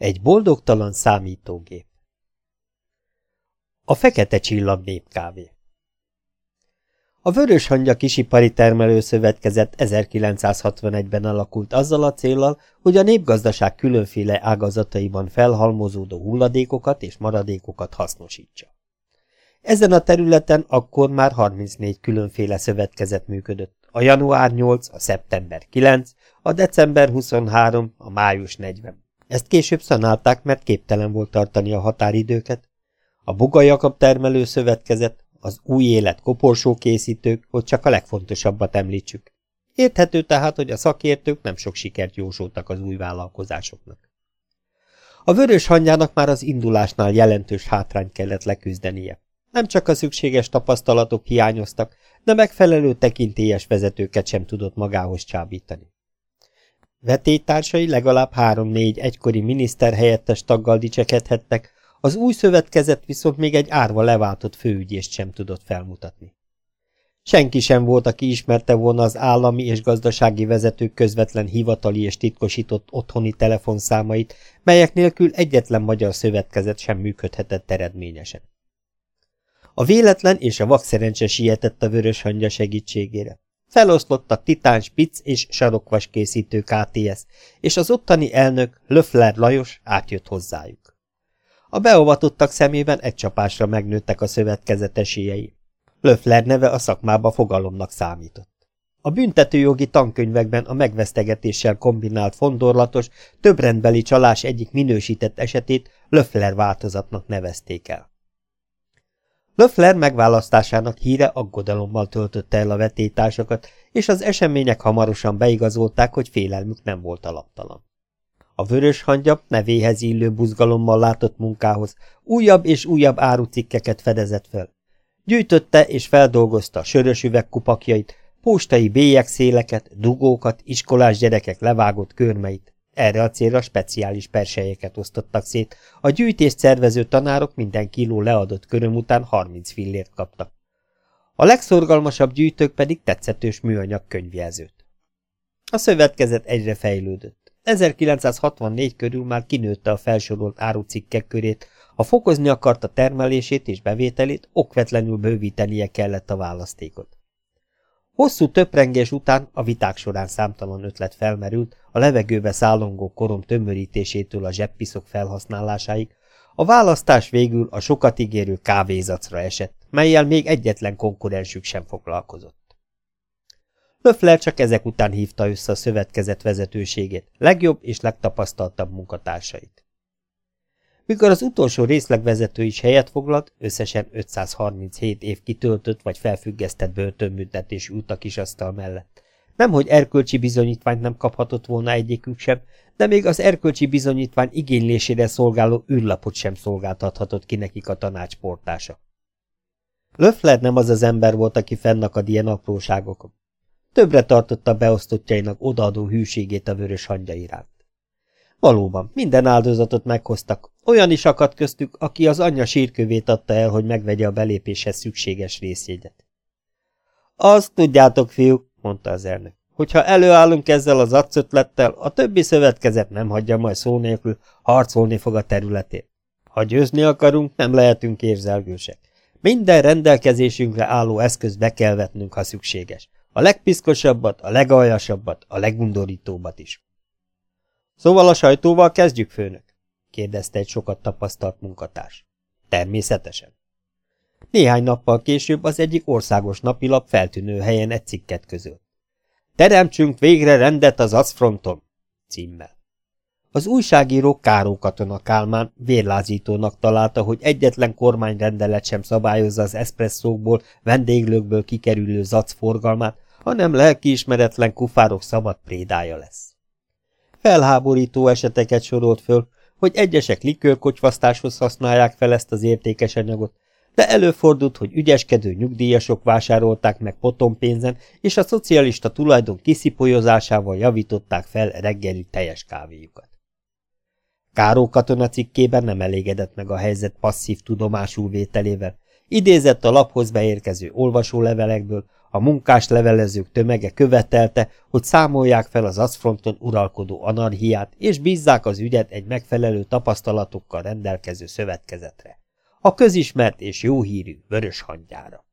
Egy boldogtalan számítógép. A Fekete Csillag népkávé A Vörös Hangya Kisipari Termelőszövetkezet 1961-ben alakult azzal a célral, hogy a népgazdaság különféle ágazataiban felhalmozódó hulladékokat és maradékokat hasznosítsa. Ezen a területen akkor már 34 különféle szövetkezet működött, a január 8, a szeptember 9, a december 23, a május 40. Ezt később szanálták, mert képtelen volt tartani a határidőket. A Buga Jakab termelő szövetkezet, az új élet koporsókészítők, hogy csak a legfontosabbat említsük. Érthető tehát, hogy a szakértők nem sok sikert jósoltak az új vállalkozásoknak. A vörös hangyának már az indulásnál jelentős hátrányt kellett leküzdenie. Nem csak a szükséges tapasztalatok hiányoztak, de megfelelő tekintélyes vezetőket sem tudott magához csábítani. Vetélytársai legalább három-négy egykori miniszterhelyettes taggal dicsekedhettek, az új szövetkezet viszont még egy árva leváltott főügyést sem tudott felmutatni. Senki sem volt, aki ismerte volna az állami és gazdasági vezetők közvetlen hivatali és titkosított otthoni telefonszámait, melyek nélkül egyetlen magyar szövetkezet sem működhetett eredményesen. A véletlen és a vakszerencse sietett a vörös hangya segítségére. Feloszlottak Titán Spitz és sarokvas készítő KTS, és az ottani elnök, Löffler Lajos átjött hozzájuk. A beavatottak szemében egy csapásra megnőttek a szövetkezet esélyei. Löffler neve a szakmába fogalomnak számított. A büntetőjogi tankönyvekben a megvesztegetéssel kombinált fondorlatos, többrendbeli csalás egyik minősített esetét Löffler változatnak nevezték el. Löffler megválasztásának híre aggodalommal töltötte el a vetétársakat, és az események hamarosan beigazolták, hogy félelmük nem volt alaptalan. A vörös hangya nevéhez illő buzgalommal látott munkához újabb és újabb árucikkeket fedezett fel. Gyűjtötte és feldolgozta sörös üvegkupakjait, postai bélyegszéleket, dugókat, iskolás gyerekek levágott körmeit, erre a célra speciális perselyeket osztottak szét, a gyűjtést szervező tanárok minden kiló leadott köröm után 30 fillért kaptak. A legszorgalmasabb gyűjtők pedig tetszetős műanyag könyvjelzőt. A szövetkezet egyre fejlődött. 1964 körül már kinőtte a felsorolt árucikkek körét, ha fokozni akarta termelését és bevételét, okvetlenül bővítenie kellett a választékot. Hosszú töprengés után a viták során számtalan ötlet felmerült, a levegőbe szállongó korom tömörítésétől a zseppiszok felhasználásáig, a választás végül a sokat ígérő kávézacra esett, melyel még egyetlen konkurensük sem foglalkozott. Löffler csak ezek után hívta össze a szövetkezet vezetőségét, legjobb és legtapasztaltabb munkatársait. Mikor az utolsó részlegvezető is helyet foglalt, összesen 537 év kitöltött vagy felfüggesztett börtönbüntetés ült a asztal mellett. Nemhogy erkölcsi bizonyítványt nem kaphatott volna egyikük sem, de még az erkölcsi bizonyítvány igénylésére szolgáló űrlapot sem szolgáltathatott ki nekik a tanácsportása. Löffler nem az az ember volt, aki fennakad ilyen apróságokon. Többre tartotta beosztottjainak odaadó hűségét a vörös hangya iránt. Valóban, minden áldozatot meghoztak. Olyan is akadt köztük, aki az anyja sírkövét adta el, hogy megvegye a belépéshez szükséges részjegyet. Azt tudjátok, fiúk, mondta az elnök, hogyha előállunk ezzel az acötlettel, a többi szövetkezet nem hagyja majd szó nélkül, harcolni fog a területén. Ha győzni akarunk, nem lehetünk érzelgősek. Minden rendelkezésünkre álló eszköz be kell vetnünk, ha szükséges. A legpiszkosabbat, a legaljasabbat, a legundorítóbbat is. Szóval a sajtóval kezdjük, főnök? kérdezte egy sokat tapasztalt munkatárs. Természetesen. Néhány nappal később az egyik országos napilap feltűnő helyen egy cikket közölt. Teremtsünk végre rendet az aszfronton, címmel. Az újságíró Káró Katona Kálmán vérlázítónak találta, hogy egyetlen kormányrendelet sem szabályozza az eszpresszókból, vendéglőkből kikerülő zac forgalmát, hanem lelkiismeretlen kufárok szabad prédája lesz. Felháborító eseteket sorolt föl, hogy egyesek likőrkocsvasztáshoz használják fel ezt az értékes anyagot, de előfordult, hogy ügyeskedő nyugdíjasok vásárolták meg potompénzen, és a szocialista tulajdon kiszipolyozásával javították fel reggeli teljes kávéjukat. Káró katona cikkében nem elégedett meg a helyzet passzív tudomású vételével, idézett a laphoz beérkező olvasólevelekből, a munkás levelezők tömege követelte, hogy számolják fel az aszfronton uralkodó anarhiát, és bízzák az ügyet egy megfelelő tapasztalatokkal rendelkező szövetkezetre. A közismert és jó hírű vörös hangyára.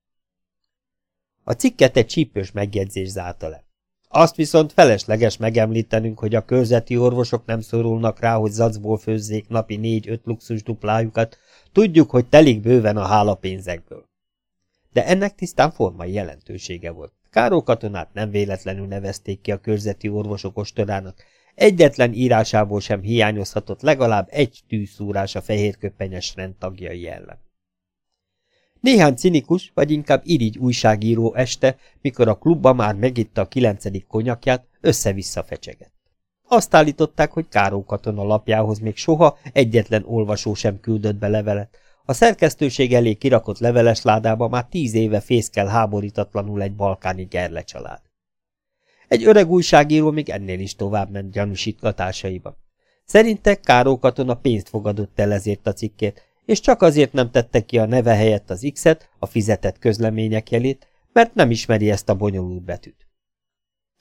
A cikket egy csípős megjegyzés zárta le. Azt viszont felesleges megemlítenünk, hogy a körzeti orvosok nem szorulnak rá, hogy zacból főzzék napi négy-öt luxus duplájukat, tudjuk, hogy telik bőven a hálapénzekből. De ennek tisztán formai jelentősége volt. Káró katonát nem véletlenül nevezték ki a körzeti orvosok ostorának, egyetlen írásából sem hiányozhatott legalább egy tűszúrás a fehérköpenyes rendtagjai ellen. Néhány cinikus, vagy inkább irigy újságíró este, mikor a klubba már megitta a kilencedik konyakját, össze-vissza fecsegett. Azt állították, hogy Káró katona lapjához még soha egyetlen olvasó sem küldött be levelet. A szerkesztőség elé kirakott leveles ládába már tíz éve fészkel háborítatlanul egy balkáni gerle család. Egy öreg újságíró még ennél is tovább ment gyanúsítgatásaiba. Szerinte Káró katona pénzt fogadott el ezért a cikkét, és csak azért nem tette ki a neve helyett az X-et, a fizetett közlemények jelét, mert nem ismeri ezt a bonyolult betűt.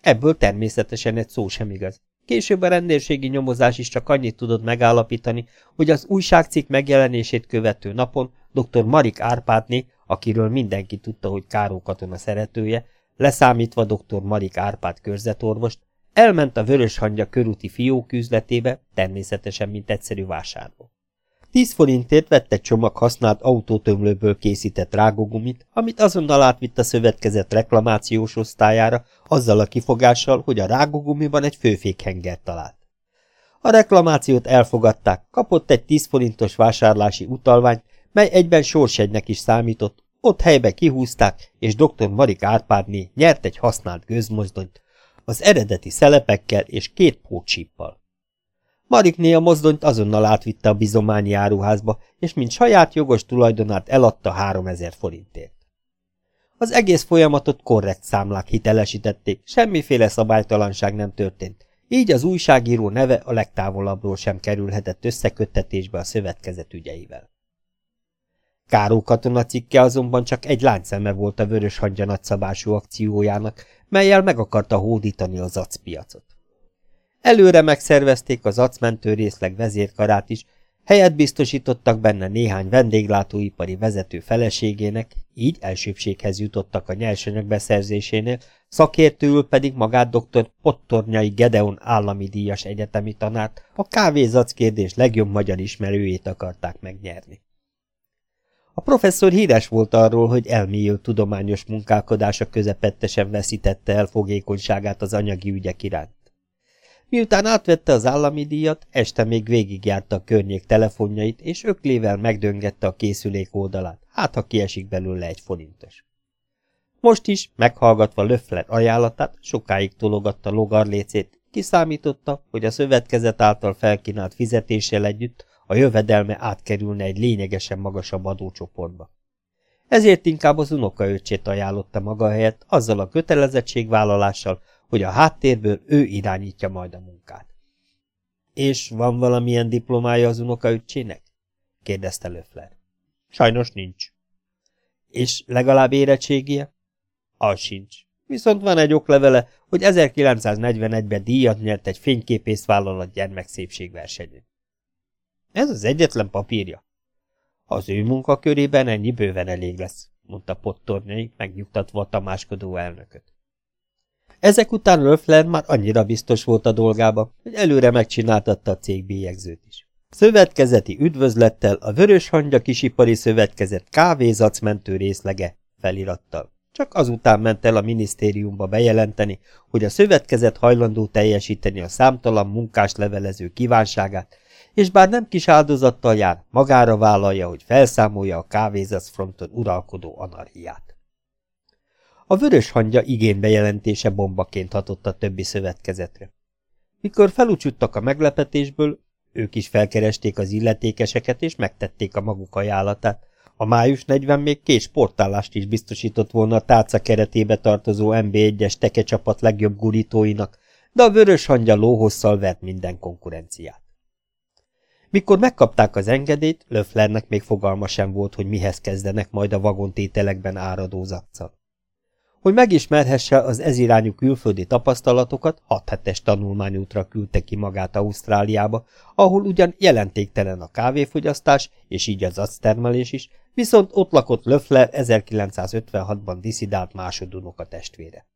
Ebből természetesen egy szó sem igaz. Később a rendőrségi nyomozás is csak annyit tudott megállapítani, hogy az újságcikk megjelenését követő napon dr. Marik Árpádné, akiről mindenki tudta, hogy Káró katona szeretője, leszámítva dr. Marik Árpád körzetorvost, elment a Vörös Hangya körúti fióküzletébe, természetesen mint egyszerű vásárló. Tíz forintért vett egy csomag használt autótömlőből készített rágógumit, amit azonnal átvitt a szövetkezet reklamációs osztályára, azzal a kifogással, hogy a rágógumiban egy főfékhenger talált. A reklamációt elfogadták, kapott egy tíz forintos vásárlási utalványt, mely egyben sorsegynek is számított, ott helybe kihúzták, és dr. Marik Árpádné nyert egy használt gőzmozdonyt, az eredeti szelepekkel és két pócsíppal. Marikné a mozdonyt azonnal átvitte a bizományi áruházba, és mint saját jogos tulajdonát eladta 3000 forintért. Az egész folyamatot korrekt számlák hitelesítették, semmiféle szabálytalanság nem történt, így az újságíró neve a legtávolabbról sem kerülhetett összeköttetésbe a szövetkezet ügyeivel. Káró katona cikke azonban csak egy láncszeme volt a vörös hangya nagyszabású akciójának, melyel meg akarta hódítani az acpiacot. Előre megszervezték az acmentő részleg vezérkarát is, helyet biztosítottak benne néhány vendéglátóipari vezető feleségének, így elsőbséghez jutottak a nyersanyag beszerzésénél, szakértőül pedig magát dr. Pottornyai Gedeon állami díjas egyetemi tanárt, a kávézac kérdés legjobb magyar ismerőjét akarták megnyerni. A professzor híres volt arról, hogy elmélyült tudományos munkálkodása közepettesen veszítette el fogékonyságát az anyagi ügyek iránt. Miután átvette az állami díjat, este még végigjárta a környék telefonjait, és öklével megdöngette a készülék oldalát, hát ha kiesik belőle egy forintos. Most is, meghallgatva Löffler ajánlatát, sokáig tologatta logarlécét, kiszámította, hogy a szövetkezet által felkínált fizetéssel együtt a jövedelme átkerülne egy lényegesen magasabb adócsoportba. Ezért inkább az unokaöccsét ajánlotta maga helyett azzal a kötelezettségvállalással, hogy a háttérből ő irányítja majd a munkát. És van valamilyen diplomája az unokaöccsének? kérdezte Löffler. Sajnos nincs. És legalább érettségie? Az sincs. Viszont van egy oklevele, hogy 1941-ben díjat nyert egy fényképészvállalat gyermekszépségversenyen. Ez az egyetlen papírja. Az ő munkakörében ennyi bőven elég lesz, mondta Pottornyai, megnyugtatva a tamáskodó elnököt. Ezek után Löffler már annyira biztos volt a dolgába, hogy előre megcsináltatta a cég bélyegzőt is. Szövetkezeti üdvözlettel a Vörös Hangya Kisipari Szövetkezet kávézacmentő részlege felirattal. Csak azután ment el a minisztériumba bejelenteni, hogy a szövetkezet hajlandó teljesíteni a számtalan munkás levelező kívánságát, és bár nem kis áldozattal jár, magára vállalja, hogy felszámolja a kávézac fronton uralkodó anarhiát. A vörös hangya igénybejelentése bombaként hatott a többi szövetkezetre. Mikor felucsuttak a meglepetésből, ők is felkeresték az illetékeseket, és megtették a maguk ajánlatát. A május 40 még két sportállást is biztosított volna a tárca keretébe tartozó MB1-es tekecsapat legjobb gurítóinak, de a vörös hangya lóhosszal vert minden konkurenciát. Mikor megkapták az engedélyt, Löfflernek még fogalma sem volt, hogy mihez kezdenek majd a vagontételekben áradó zaccal. Hogy megismerhesse az ezirányú külföldi tapasztalatokat, hat hetes tanulmányútra küldte ki magát Ausztráliába, ahol ugyan jelentéktelen a kávéfogyasztás, és így az actermelés is, viszont ott lakott Löffler 1956-ban diszidált másodunok a testvére.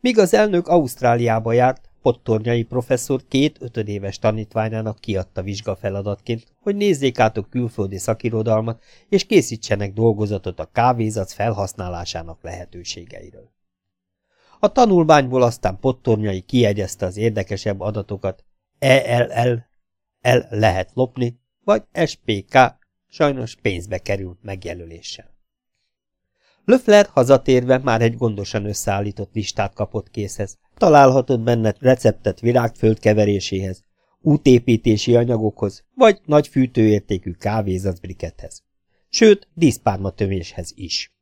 Míg az elnök Ausztráliába járt, Pottornyai professzor két ötödéves tanítványának kiadta vizsgafeladatként, hogy nézzék át a külföldi szakirodalmat, és készítsenek dolgozatot a kávézat felhasználásának lehetőségeiről. A tanulmányból aztán Pottornyai kiegyezte az érdekesebb adatokat, ELL, el lehet lopni, vagy SPK, sajnos pénzbe került megjelöléssel. Löffler hazatérve már egy gondosan összeállított listát kapott készhez. Találhatott benne receptet virágföld keveréséhez, útépítési anyagokhoz, vagy nagy fűtőértékű kávézacbrikethez. Sőt, díszpárma töméshez is.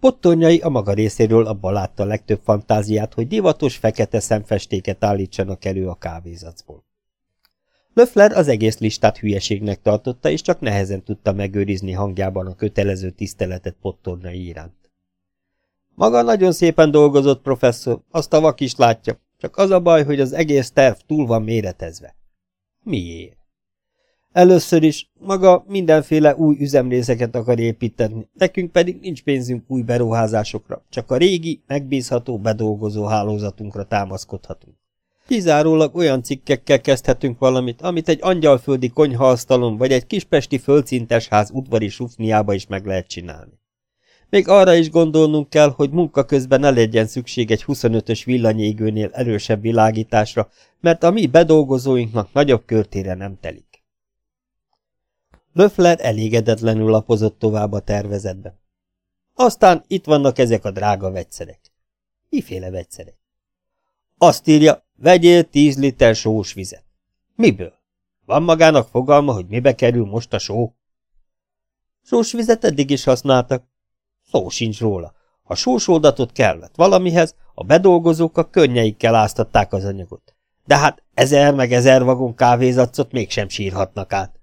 Pottornyai a maga részéről abban látta a legtöbb fantáziát, hogy divatos fekete szemfestéket állítsanak elő a kávézacból. Löffler az egész listát hülyeségnek tartotta, és csak nehezen tudta megőrizni hangjában a kötelező tiszteletet pottornai iránt. Maga nagyon szépen dolgozott, professzor, azt a vak is látja, csak az a baj, hogy az egész terv túl van méretezve. Miért? Először is maga mindenféle új üzemrészeket akar építeni, nekünk pedig nincs pénzünk új beruházásokra, csak a régi, megbízható bedolgozó hálózatunkra támaszkodhatunk. Kizárólag olyan cikkekkel kezdhetünk valamit, amit egy angyalföldi konyhaasztalon vagy egy kispesti földszintes ház udvari sufniába is meg lehet csinálni. Még arra is gondolnunk kell, hogy munka közben ne legyen szükség egy 25-ös villanyégőnél erősebb világításra, mert a mi bedolgozóinknak nagyobb körtére nem telik. Löffler elégedetlenül lapozott tovább a tervezetbe. Aztán itt vannak ezek a drága vegyszerek. Miféle vegyszerek? Azt írja, Vegyél tíz liter sós vizet. Miből? Van magának fogalma, hogy mibe kerül most a só? Sós vizet eddig is használtak. Szó sincs róla. Ha sósoldatot kellett valamihez, a bedolgozók a könnyeikkel áztatták az anyagot. De hát ezer meg ezer vagon kávézacot mégsem sírhatnak át.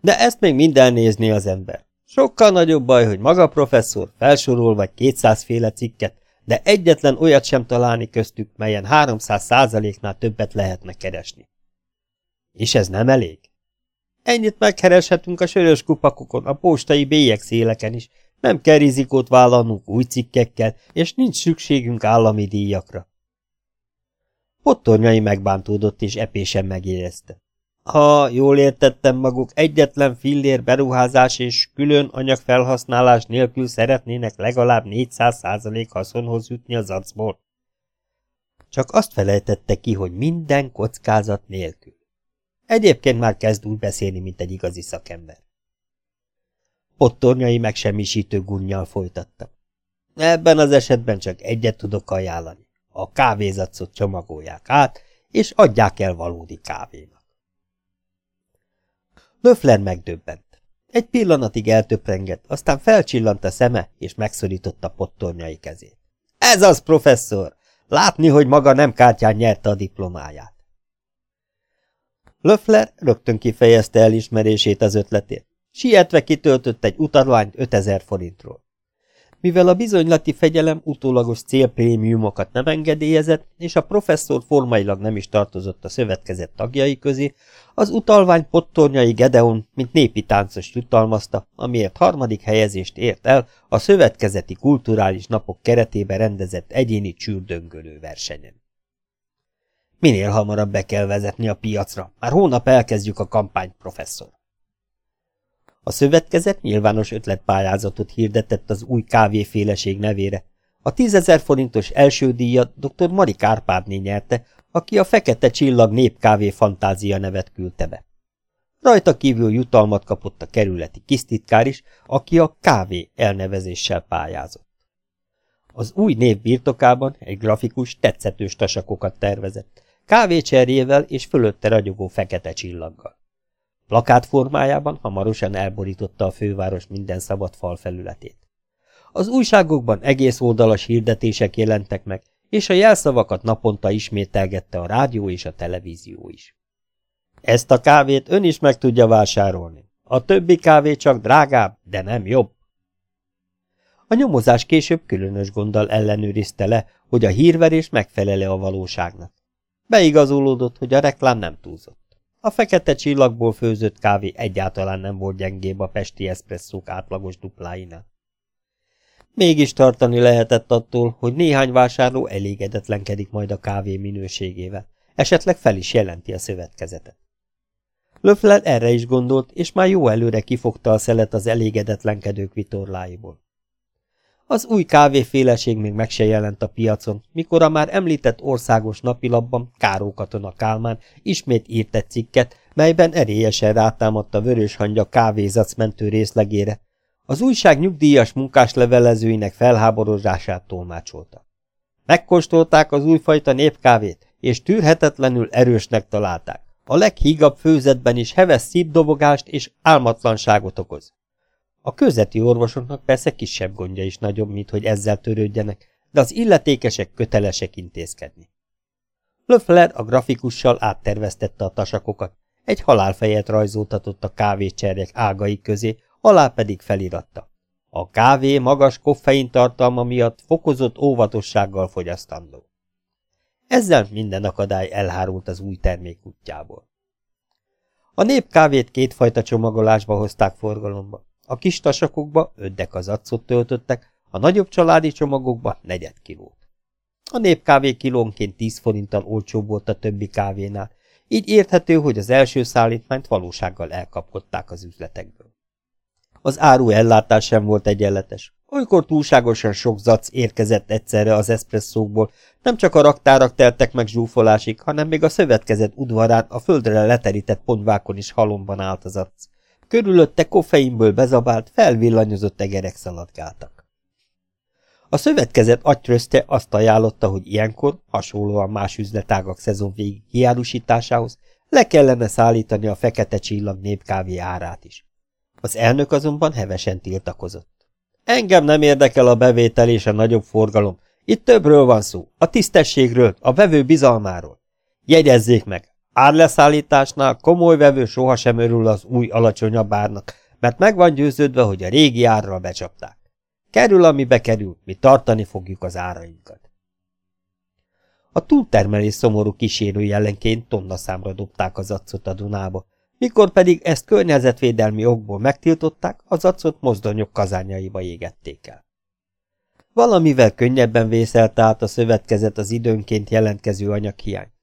De ezt még minden nézni az ember. Sokkal nagyobb baj, hogy maga professzor felsorol vagy kétszázféle cikket, de egyetlen olyat sem találni köztük, melyen 300 százaléknál többet lehetne keresni. És ez nem elég? Ennyit megkereshetünk a sörös kupakokon, a postai bélyegszéleken is, nem kell rizikót vállalnunk új cikkekkel, és nincs szükségünk állami díjakra. Pottornyai megbántódott és epésen megérezte. Ha jól értettem maguk, egyetlen fillér beruházás és külön anyagfelhasználás nélkül szeretnének legalább 400% haszonhoz jutni az acból. Csak azt felejtette ki, hogy minden kockázat nélkül. Egyébként már kezd úgy beszélni, mint egy igazi szakember. Pottornyai megsemmisítő gunnyal folytatta. Ebben az esetben csak egyet tudok ajánlani. A kávézacot csomagolják át, és adják el valódi kávénak. Löffler megdöbbent. Egy pillanatig eltöprengett, aztán felcsillant a szeme, és megszorította pottornyai kezét. Ez az, professzor! Látni, hogy maga nem kártyán nyerte a diplomáját. Löffler rögtön kifejezte elismerését az ötletét. Sietve kitöltött egy utalványt 5000 forintról. Mivel a bizonylati fegyelem utólagos célprémiumokat nem engedélyezett, és a professzor formailag nem is tartozott a szövetkezet tagjai közé, az utalvány pottornyai Gedeon, mint népi táncos jutalmazta, amiért harmadik helyezést ért el a szövetkezeti kulturális napok keretében rendezett egyéni csürdöngölő versenyen. Minél hamarabb be kell vezetni a piacra, már hónap elkezdjük a kampányt, professzor. A szövetkezet nyilvános ötletpályázatot hirdetett az új kávéféleség nevére. A tízezer forintos első díjat dr. Mari Kárpádné nyerte, aki a Fekete Csillag népkávé fantázia nevet küldte be. Rajta kívül jutalmat kapott a kerületi kisztitkár is, aki a kávé elnevezéssel pályázott. Az új név birtokában egy grafikus tetszetős tasakokat tervezett, kávécserjével és fölötte ragyogó fekete csillaggal. Plakát formájában hamarosan elborította a főváros minden szabad fal felületét. Az újságokban egész oldalas hirdetések jelentek meg, és a jelszavakat naponta ismételgette a rádió és a televízió is. Ezt a kávét ön is meg tudja vásárolni. A többi kávé csak drágább, de nem jobb. A nyomozás később különös gonddal ellenőrizte le, hogy a hírverés megfelele a valóságnak. Beigazolódott, hogy a reklám nem túlzott. A fekete csillagból főzött kávé egyáltalán nem volt gyengébb a pesti eszpresszók átlagos dupláinál. Mégis tartani lehetett attól, hogy néhány vásárló elégedetlenkedik majd a kávé minőségével, esetleg fel is jelenti a szövetkezetet. Löffler erre is gondolt, és már jó előre kifogta a szelet az elégedetlenkedők vitorláiból. Az új kávéféleség még meg se jelent a piacon, mikor a már említett országos napilapban Káró Katona Kálmán ismét írt egy cikket, melyben erélyesen rátámadt a vörös hangya kávézacmentő részlegére. Az újság nyugdíjas munkás levelezőinek tolmácsolta. Megkóstolták az újfajta népkávét, és tűrhetetlenül erősnek találták. A leghígabb főzetben is heves szívdobogást és álmatlanságot okoz. A közeti orvosoknak persze kisebb gondja is nagyobb, mint hogy ezzel törődjenek, de az illetékesek kötelesek intézkedni. Löffler a grafikussal átterveztette a tasakokat, egy halálfejet rajzoltatott a kávécserjek ágai közé, alá pedig feliratta. A kávé magas koffein tartalma miatt fokozott óvatossággal fogyasztandó. Ezzel minden akadály elhárult az új termék útjából. A népkávét kétfajta csomagolásba hozták forgalomba. A kis tasakokba öt acot töltöttek, a nagyobb családi csomagokba negyed kilót. A népkávé kilónként 10 forinttal olcsóbb volt a többi kávénál, így érthető, hogy az első szállítmányt valósággal elkapkodták az üzletekből. Az áru ellátás sem volt egyenletes. Olykor túlságosan sok zac érkezett egyszerre az eszpresszókból, nem csak a raktárak teltek meg zsúfolásig, hanem még a szövetkezet udvarán a földre leterített ponyvákon is halomban állt az ac. Körülötte koffeinből bezabált, felvillanyozott egerek szaladgáltak. A szövetkezet agytrözte azt ajánlotta, hogy ilyenkor, hasonlóan más üzletágak szezon végig kiárusításához, le kellene szállítani a fekete csillag népkávé árát is. Az elnök azonban hevesen tiltakozott. Engem nem érdekel a bevétel és a nagyobb forgalom. Itt többről van szó. A tisztességről, a vevő bizalmáról. Jegyezzék meg, Árleszállításnál komoly vevő sohasem örül az új alacsonyabb árnak, mert meg van győződve, hogy a régi árral becsapták. Kerül, ami bekerül, mi tartani fogjuk az árainkat. A túltermelés szomorú kísérő jelenként tonna számra dobták az acot a Dunába, mikor pedig ezt környezetvédelmi okból megtiltották, az acot mozdonyok kazányaiba égették el. Valamivel könnyebben vészelte át a szövetkezet az időnként jelentkező anyaghiány.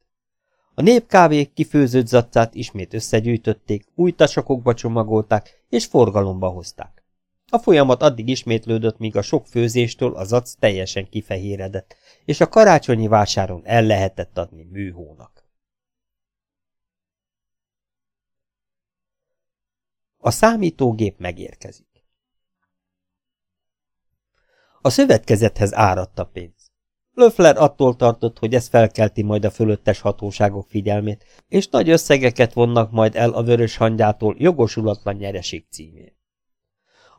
A népkávék kifőzött zacát ismét összegyűjtötték, új tasakokba csomagolták, és forgalomba hozták. A folyamat addig ismétlődött, míg a sok főzéstől az zac teljesen kifehéredett, és a karácsonyi vásáron el lehetett adni műhónak. A számítógép megérkezik. A szövetkezethez áradt a pénz. Löffler attól tartott, hogy ez felkelti majd a fölöttes hatóságok figyelmét, és nagy összegeket vonnak majd el a vörös hangyától jogosulatlan nyereség címén.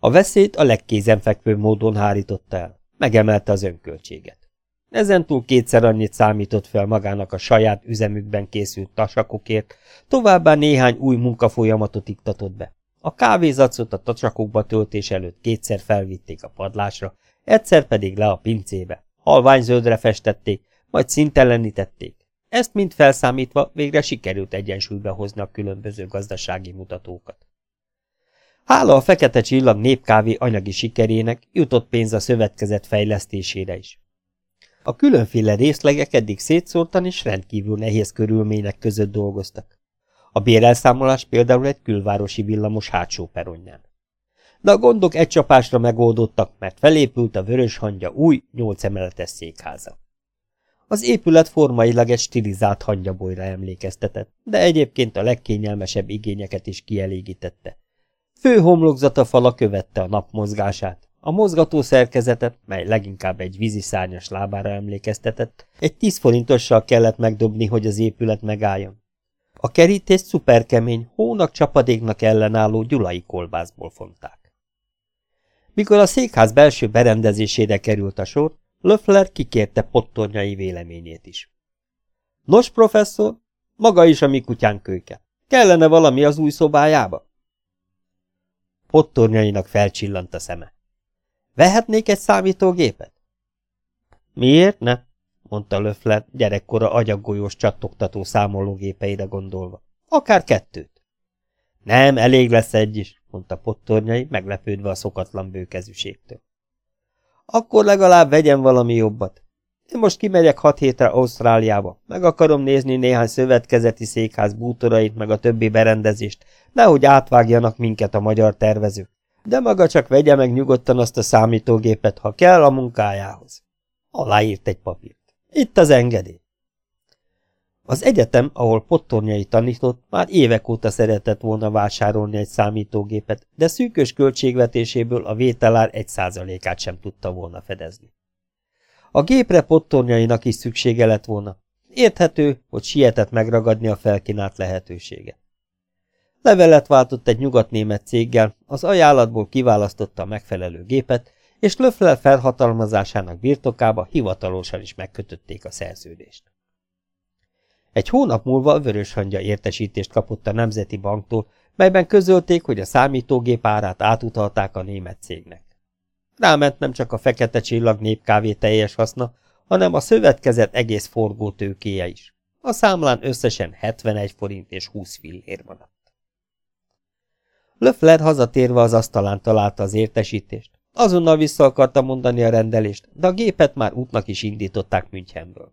A veszélyt a legkézenfekvő módon hárította el, megemelte az önköltséget. Ezentúl kétszer annyit számított fel magának a saját üzemükben készült tasakokért, továbbá néhány új munkafolyamatot iktatott be. A kávézacot a tasakokba töltés előtt kétszer felvitték a padlásra, egyszer pedig le a pincébe, Halványzöldre festették, majd szintelenítették. Ezt mind felszámítva végre sikerült egyensúlybe hozni a különböző gazdasági mutatókat. Hála a fekete csillag népkávé anyagi sikerének jutott pénz a szövetkezet fejlesztésére is. A különféle részlegek eddig szétszórtan és rendkívül nehéz körülmények között dolgoztak. A bérelszámolás például egy külvárosi villamos hátsó peronján de a gondok egy csapásra megoldottak, mert felépült a vörös hangya új, nyolc emeletes székháza. Az épület formailag egy stilizált hangyabolyra emlékeztetett, de egyébként a legkényelmesebb igényeket is kielégítette. Fő homlokzata fala követte a nap mozgását, a mozgató szerkezetet, mely leginkább egy víziszárnyas lábára emlékeztetett, egy tíz forintossal kellett megdobni, hogy az épület megálljon. A kerítést szuperkemény, hónak csapadéknak ellenálló gyulai kolbászból fonták. Mikor a székház belső berendezésére került a sor, Löffler kikérte pottornyai véleményét is. Nos, professzor, maga is a mi kutyánk kölyke. Kellene valami az új szobájába? Pottornyainak felcsillant a szeme. Vehetnék egy számítógépet? Miért ne? mondta Löffler gyerekkora agyaggolyós csattogtató számológépeire gondolva. Akár kettőt. Nem, elég lesz egy is, mondta pottornyai, meglepődve a szokatlan bőkezűségtől. Akkor legalább vegyen valami jobbat. Én most kimegyek hat hétre Ausztráliába. Meg akarom nézni néhány szövetkezeti székház bútorait, meg a többi berendezést, nehogy átvágjanak minket a magyar tervezők. De maga csak vegye meg nyugodtan azt a számítógépet, ha kell a munkájához. Aláírt egy papírt. Itt az engedély. Az egyetem, ahol pottornyai tanított, már évek óta szeretett volna vásárolni egy számítógépet, de szűkös költségvetéséből a vételár egy százalékát sem tudta volna fedezni. A gépre pottornyainak is szüksége lett volna. Érthető, hogy sietett megragadni a felkínált lehetőséget. Levelet váltott egy nyugatnémet céggel, az ajánlatból kiválasztotta a megfelelő gépet, és Löffler felhatalmazásának birtokába hivatalosan is megkötötték a szerződést. Egy hónap múlva a Vöröshangya értesítést kapott a Nemzeti Banktól, melyben közölték, hogy a számítógép árát átutalták a német cégnek. Ráment nem csak a fekete csillag népkávé teljes haszna, hanem a szövetkezet egész forgó tőkéje is. A számlán összesen 71 forint és 20 fillér maradt. Löffler hazatérve az asztalán találta az értesítést. Azonnal vissza akarta mondani a rendelést, de a gépet már útnak is indították Münchenből.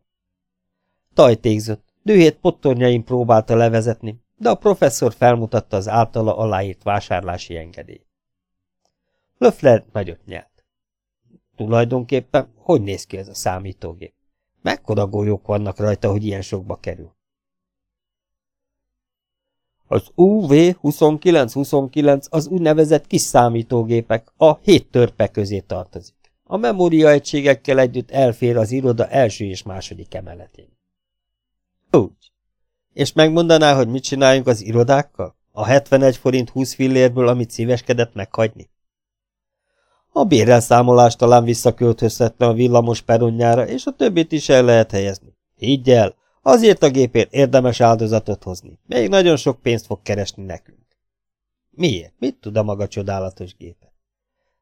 Tajtékzott, dühét pottornyain próbálta levezetni, de a professzor felmutatta az általa aláírt vásárlási engedélyt. Löffler nagyot nyelt. Tulajdonképpen hogy néz ki ez a számítógép? Mekkora golyók vannak rajta, hogy ilyen sokba kerül? Az UV2929 az úgynevezett kis számítógépek, a hét törpe közé tartozik. A memóriaegységekkel együtt elfér az iroda első és második emeletén. Úgy. És megmondaná, hogy mit csináljunk az irodákkal? A 71 forint 20 fillérből, amit szíveskedett meghagyni? A bérelszámolás talán visszaköltözhetne a villamos peronjára, és a többit is el lehet helyezni. Higgy el, azért a gépért érdemes áldozatot hozni. Még nagyon sok pénzt fog keresni nekünk. Miért? Mit tud a maga csodálatos gépe?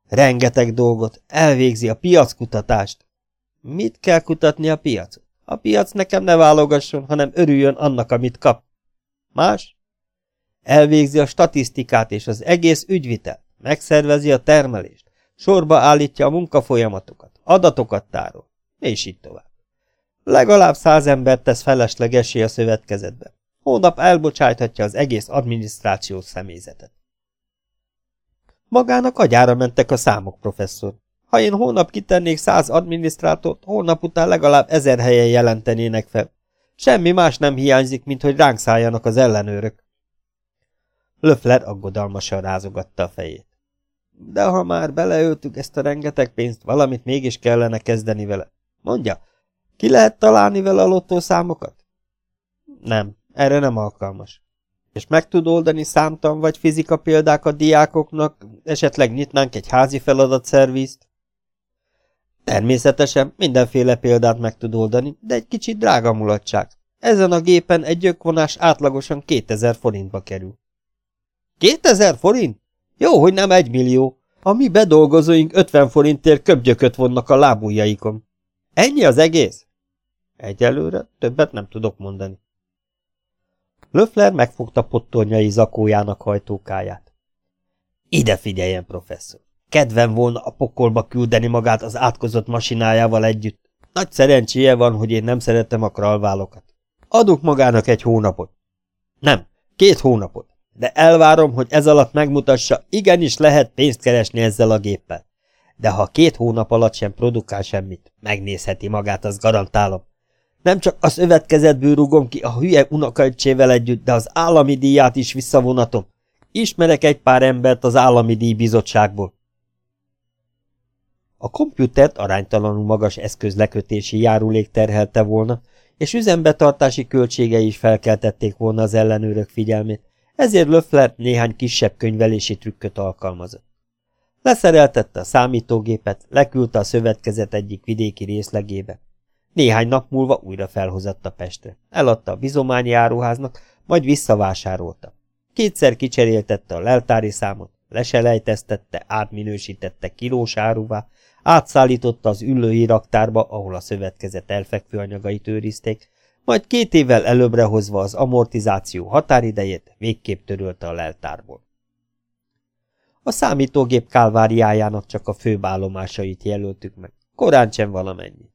Rengeteg dolgot, elvégzi a piackutatást. Mit kell kutatni a piacot? A piac nekem ne válogasson, hanem örüljön annak, amit kap. Más? Elvégzi a statisztikát és az egész ügyvitel, megszervezi a termelést, sorba állítja a munkafolyamatokat, adatokat tárol, és így tovább. Legalább száz embert tesz feleslegesé a szövetkezetbe. Hónap elbocsájthatja az egész adminisztrációs személyzetet. Magának agyára mentek a számok, professzor. Ha én holnap kitennék száz adminisztrátort, holnap után legalább ezer helyen jelentenének fel. Semmi más nem hiányzik, mint hogy ránk szálljanak az ellenőrök. Löffler aggodalmasan rázogatta a fejét. De ha már beleöltük ezt a rengeteg pénzt, valamit mégis kellene kezdeni vele. Mondja, ki lehet találni vele a lottószámokat? Nem, erre nem alkalmas. És meg tud oldani számtan vagy fizika példákat diákoknak, esetleg nyitnánk egy házi feladatszervízt? Természetesen mindenféle példát meg tud oldani, de egy kicsit drága mulatság. Ezen a gépen egy gyökvonás átlagosan 2000 forintba kerül. 2000 forint? Jó, hogy nem egy millió. A mi bedolgozóink 50 forintért köbgyököt vonnak a lábujjaikon. Ennyi az egész? Egyelőre többet nem tudok mondani. Löffler megfogta pottornyai zakójának hajtókáját. Ide figyeljen, professzor! Kedven volna a pokolba küldeni magát az átkozott masinájával együtt. Nagy szerencséje van, hogy én nem szeretem a kralválokat. Adok magának egy hónapot. Nem, két hónapot. De elvárom, hogy ez alatt megmutassa, igenis lehet pénzt keresni ezzel a géppel. De ha két hónap alatt sem produkál semmit, megnézheti magát, az garantálom. Nem csak a szövetkezetből rúgom ki a hülye unokaöccsével együtt, de az állami díját is visszavonatom. Ismerek egy pár embert az állami díjbizottságból. A komputert aránytalanul magas eszközlekötési járulék terhelte volna, és üzembetartási költségei is felkeltették volna az ellenőrök figyelmét, ezért Löffler néhány kisebb könyvelési trükköt alkalmazott. Leszereltette a számítógépet, leküldte a szövetkezet egyik vidéki részlegébe. Néhány nap múlva újra felhozatta Pestre. Eladta a bizományi áruháznak, majd visszavásárolta. Kétszer kicseréltette a leltári számot, leselejteztette, átminősítette kilós áruvá, átszállította az ülői raktárba, ahol a szövetkezet elfekvő anyagait őrizték, majd két évvel előbbre hozva az amortizáció határidejét végképp törölte a leltárból. A számítógép kálváriájának csak a főbb állomásait jelöltük meg, korán sem valamennyit.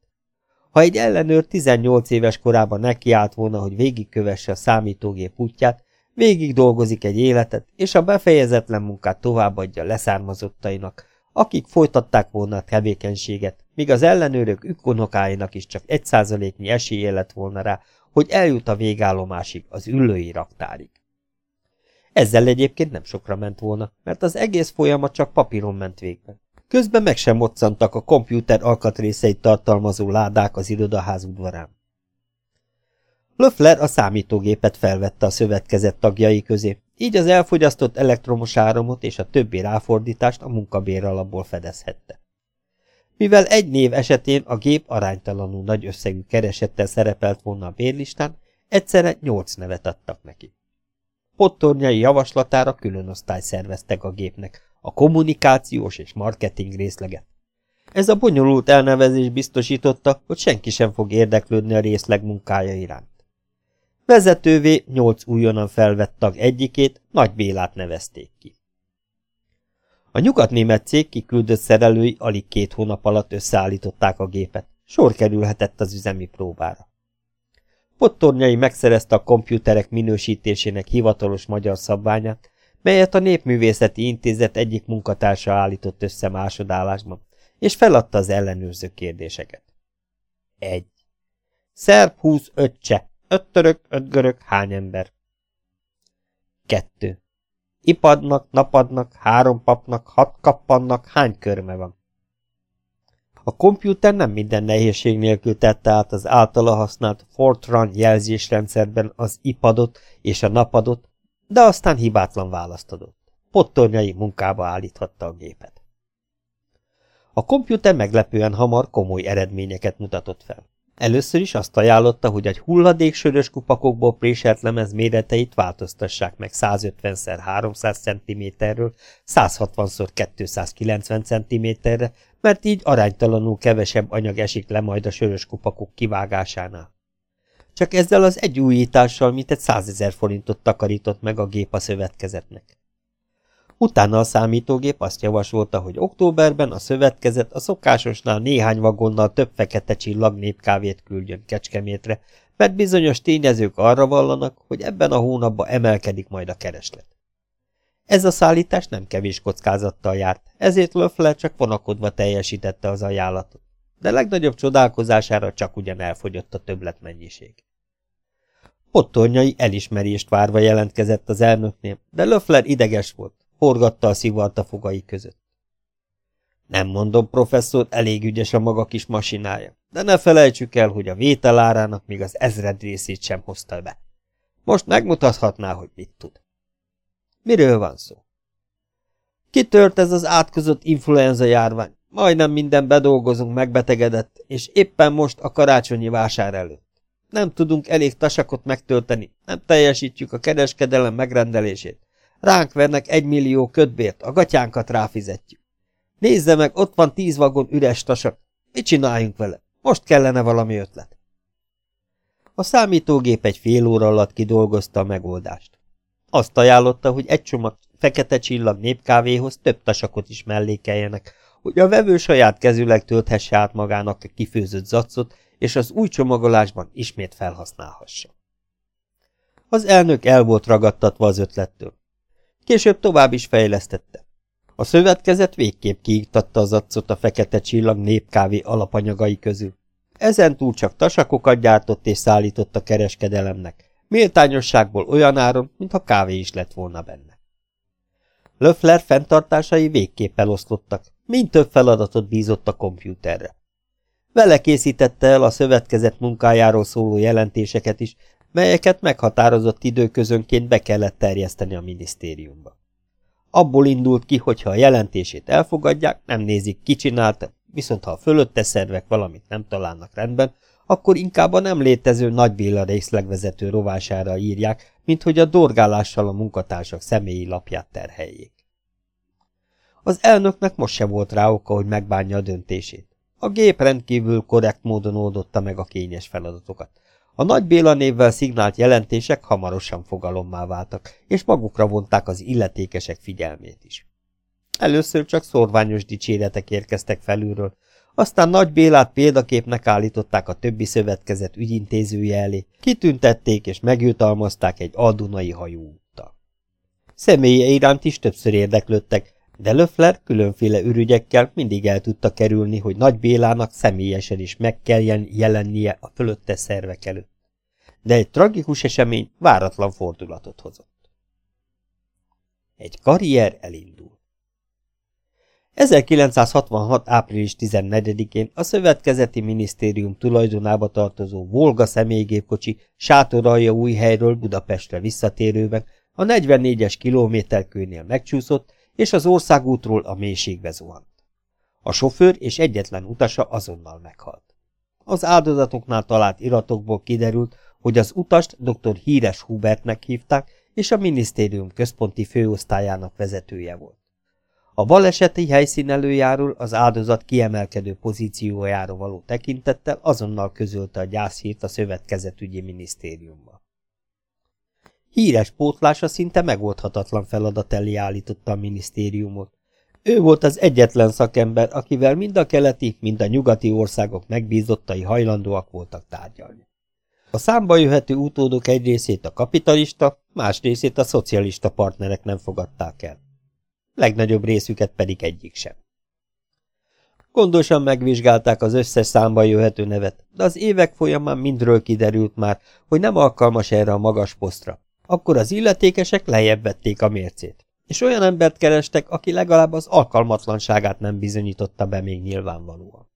Ha egy ellenőr 18 éves korában nekiállt volna, hogy végigkövesse a számítógép útját, végig dolgozik egy életet, és a befejezetlen munkát továbbadja leszármazottainak, akik folytatták volna a tevékenységet, míg az ellenőrök ükonokáinak is csak egy százaléknyi esélye lett volna rá, hogy eljut a végállomásig, az üllői raktárig. Ezzel egyébként nem sokra ment volna, mert az egész folyamat csak papíron ment végbe. Közben meg sem moccantak a kompjúter alkatrészeit tartalmazó ládák az irodaház udvarán. Löffler a számítógépet felvette a szövetkezett tagjai közé, így az elfogyasztott elektromos áramot és a többi ráfordítást a munkabér alapból fedezhette. Mivel egy név esetén a gép aránytalanul nagy összegű keresettel szerepelt volna a bérlistán, egyszerre nyolc nevet adtak neki. Pottornyai javaslatára külön osztály szerveztek a gépnek, a kommunikációs és marketing részleget. Ez a bonyolult elnevezés biztosította, hogy senki sem fog érdeklődni a részleg munkája iránt. Vezetővé nyolc újonnan felvett tag egyikét, Nagy Bélát nevezték ki. A nyugatnémet cég kiküldött szerelői alig két hónap alatt összeállították a gépet. Sor kerülhetett az üzemi próbára. Pottornyai megszerezte a komputerek minősítésének hivatalos magyar szabványát, melyet a Népművészeti Intézet egyik munkatársa állított össze másodállásban, és feladta az ellenőrző kérdéseket. 1. Szerb 25 cseh, öt török, öt görög, hány ember? 2. Ipadnak, napadnak, három papnak, hat kappannak, hány körme van? A kompjúter nem minden nehézség nélkül tette át az általa használt Fortran jelzésrendszerben az ipadot és a napadot, de aztán hibátlan választ adott. Pottornyai munkába állíthatta a gépet. A kompjúter meglepően hamar komoly eredményeket mutatott fel. Először is azt ajánlotta, hogy egy hulladék sörös kupakokból préselt lemez méreteit változtassák meg 150x300 cm-ről 160x290 cm-re, mert így aránytalanul kevesebb anyag esik le majd a sörös kupakok kivágásánál. Csak ezzel az egy újítással mintegy százezer forintot takarított meg a gép a szövetkezetnek. Utána a számítógép azt javasolta, hogy októberben a szövetkezet a szokásosnál néhány vagonnal több fekete csillag népkávét küldjön Kecskemétre, mert bizonyos tényezők arra vallanak, hogy ebben a hónapban emelkedik majd a kereslet. Ez a szállítás nem kevés kockázattal járt, ezért Löffler csak vonakodva teljesítette az ajánlatot, de legnagyobb csodálkozására csak ugyan elfogyott a többletmennyiség. Pottornyai elismerést várva jelentkezett az elnöknél, de Löffler ideges volt, Forgatta a szivart a fogai között. Nem mondom, professzor, elég ügyes a maga kis masinája, de ne felejtsük el, hogy a vételárának még az ezred részét sem hozta be. Most megmutathatná, hogy mit tud. Miről van szó? Kitört ez az átközött influenza járvány. Majdnem minden bedolgozunk megbetegedett, és éppen most a karácsonyi vásár előtt. Nem tudunk elég tasakot megtölteni, nem teljesítjük a kereskedelem megrendelését. Ránk vernek egy millió ködbért, a gatyánkat ráfizetjük. Nézze meg, ott van tíz vagon üres tasak. Mit csináljunk vele? Most kellene valami ötlet. A számítógép egy fél óra alatt kidolgozta a megoldást. Azt ajánlotta, hogy egy csomag fekete csillag népkávéhoz több tasakot is mellékeljenek, hogy a vevő saját kezüleg tölthesse át magának a kifőzött zacot, és az új csomagolásban ismét felhasználhassa. Az elnök el volt ragadtatva az ötlettől. Később tovább is fejlesztette. A szövetkezet végképp kiiktatta az acot a fekete csillag népkávé alapanyagai közül. Ezen túl csak tasakokat gyártott és szállított a kereskedelemnek, méltányosságból olyan áron, mintha kávé is lett volna benne. Löffler fenntartásai végképp eloszlottak, mind több feladatot bízott a kompjúterre. Vele készítette el a szövetkezet munkájáról szóló jelentéseket is, melyeket meghatározott időközönként be kellett terjeszteni a minisztériumba. Abból indult ki, hogy ha a jelentését elfogadják, nem nézik, ki csinálta, viszont ha a fölötte szervek valamit nem találnak rendben, akkor inkább a nem létező Nagy Béla részlegvezető rovására írják, mint hogy a dorgálással a munkatársak személyi lapját terheljék. Az elnöknek most se volt rá oka, hogy megbánja a döntését. A gép rendkívül korrekt módon oldotta meg a kényes feladatokat. A Nagy Béla névvel szignált jelentések hamarosan fogalommá váltak, és magukra vonták az illetékesek figyelmét is. Először csak szorványos dicséretek érkeztek felülről, aztán Nagy Bélát példaképnek állították a többi szövetkezet ügyintézője elé, kitüntették és megjutalmazták egy aldunai hajóúttal. Személye iránt is többször érdeklődtek, de Löffler különféle ürügyekkel mindig el tudta kerülni, hogy Nagy Bélának személyesen is meg kelljen jelennie a fölötte szervek előtt. De egy tragikus esemény váratlan fordulatot hozott. Egy karrier elindul. 1966. április 14-én a Szövetkezeti Minisztérium tulajdonába tartozó Volga személygépkocsi sátoralja új helyről Budapestre visszatérőben a 44-es kilométerkőnél megcsúszott, és az országútról a mélységbe zuhant. A sofőr és egyetlen utasa azonnal meghalt. Az áldozatoknál talált iratokból kiderült, hogy az utast dr. Híres Hubertnek hívták, és a minisztérium központi főosztályának vezetője volt. A baleseti helyszínelőjáról az áldozat kiemelkedő pozíciójára való tekintettel azonnal közölte a gyászhírt a szövetkezetügyi minisztériumba. Híres pótlása szinte megoldhatatlan feladat elé állította a minisztériumot. Ő volt az egyetlen szakember, akivel mind a keleti, mind a nyugati országok megbízottai hajlandóak voltak tárgyalni. A számba jöhető utódok egy részét a kapitalista, más részét a szocialista partnerek nem fogadták el. Legnagyobb részüket pedig egyik sem. Gondosan megvizsgálták az összes számba jöhető nevet, de az évek folyamán mindről kiderült már, hogy nem alkalmas erre a magas posztra, akkor az illetékesek lejjebb vették a mércét, és olyan embert kerestek, aki legalább az alkalmatlanságát nem bizonyította be még nyilvánvalóan.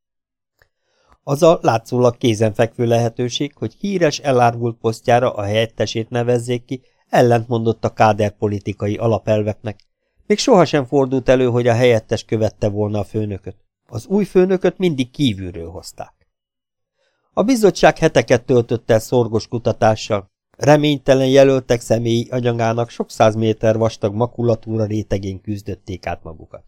Az a látszólag kézenfekvő lehetőség, hogy híres elárvult posztjára a helyettesét nevezzék ki, ellentmondott a káder politikai alapelveknek. Még sohasem fordult elő, hogy a helyettes követte volna a főnököt. Az új főnököt mindig kívülről hozták. A bizottság heteket töltött el szorgos kutatással, Reménytelen jelöltek személyi anyagának sok száz méter vastag makulatúra rétegén küzdötték át magukat.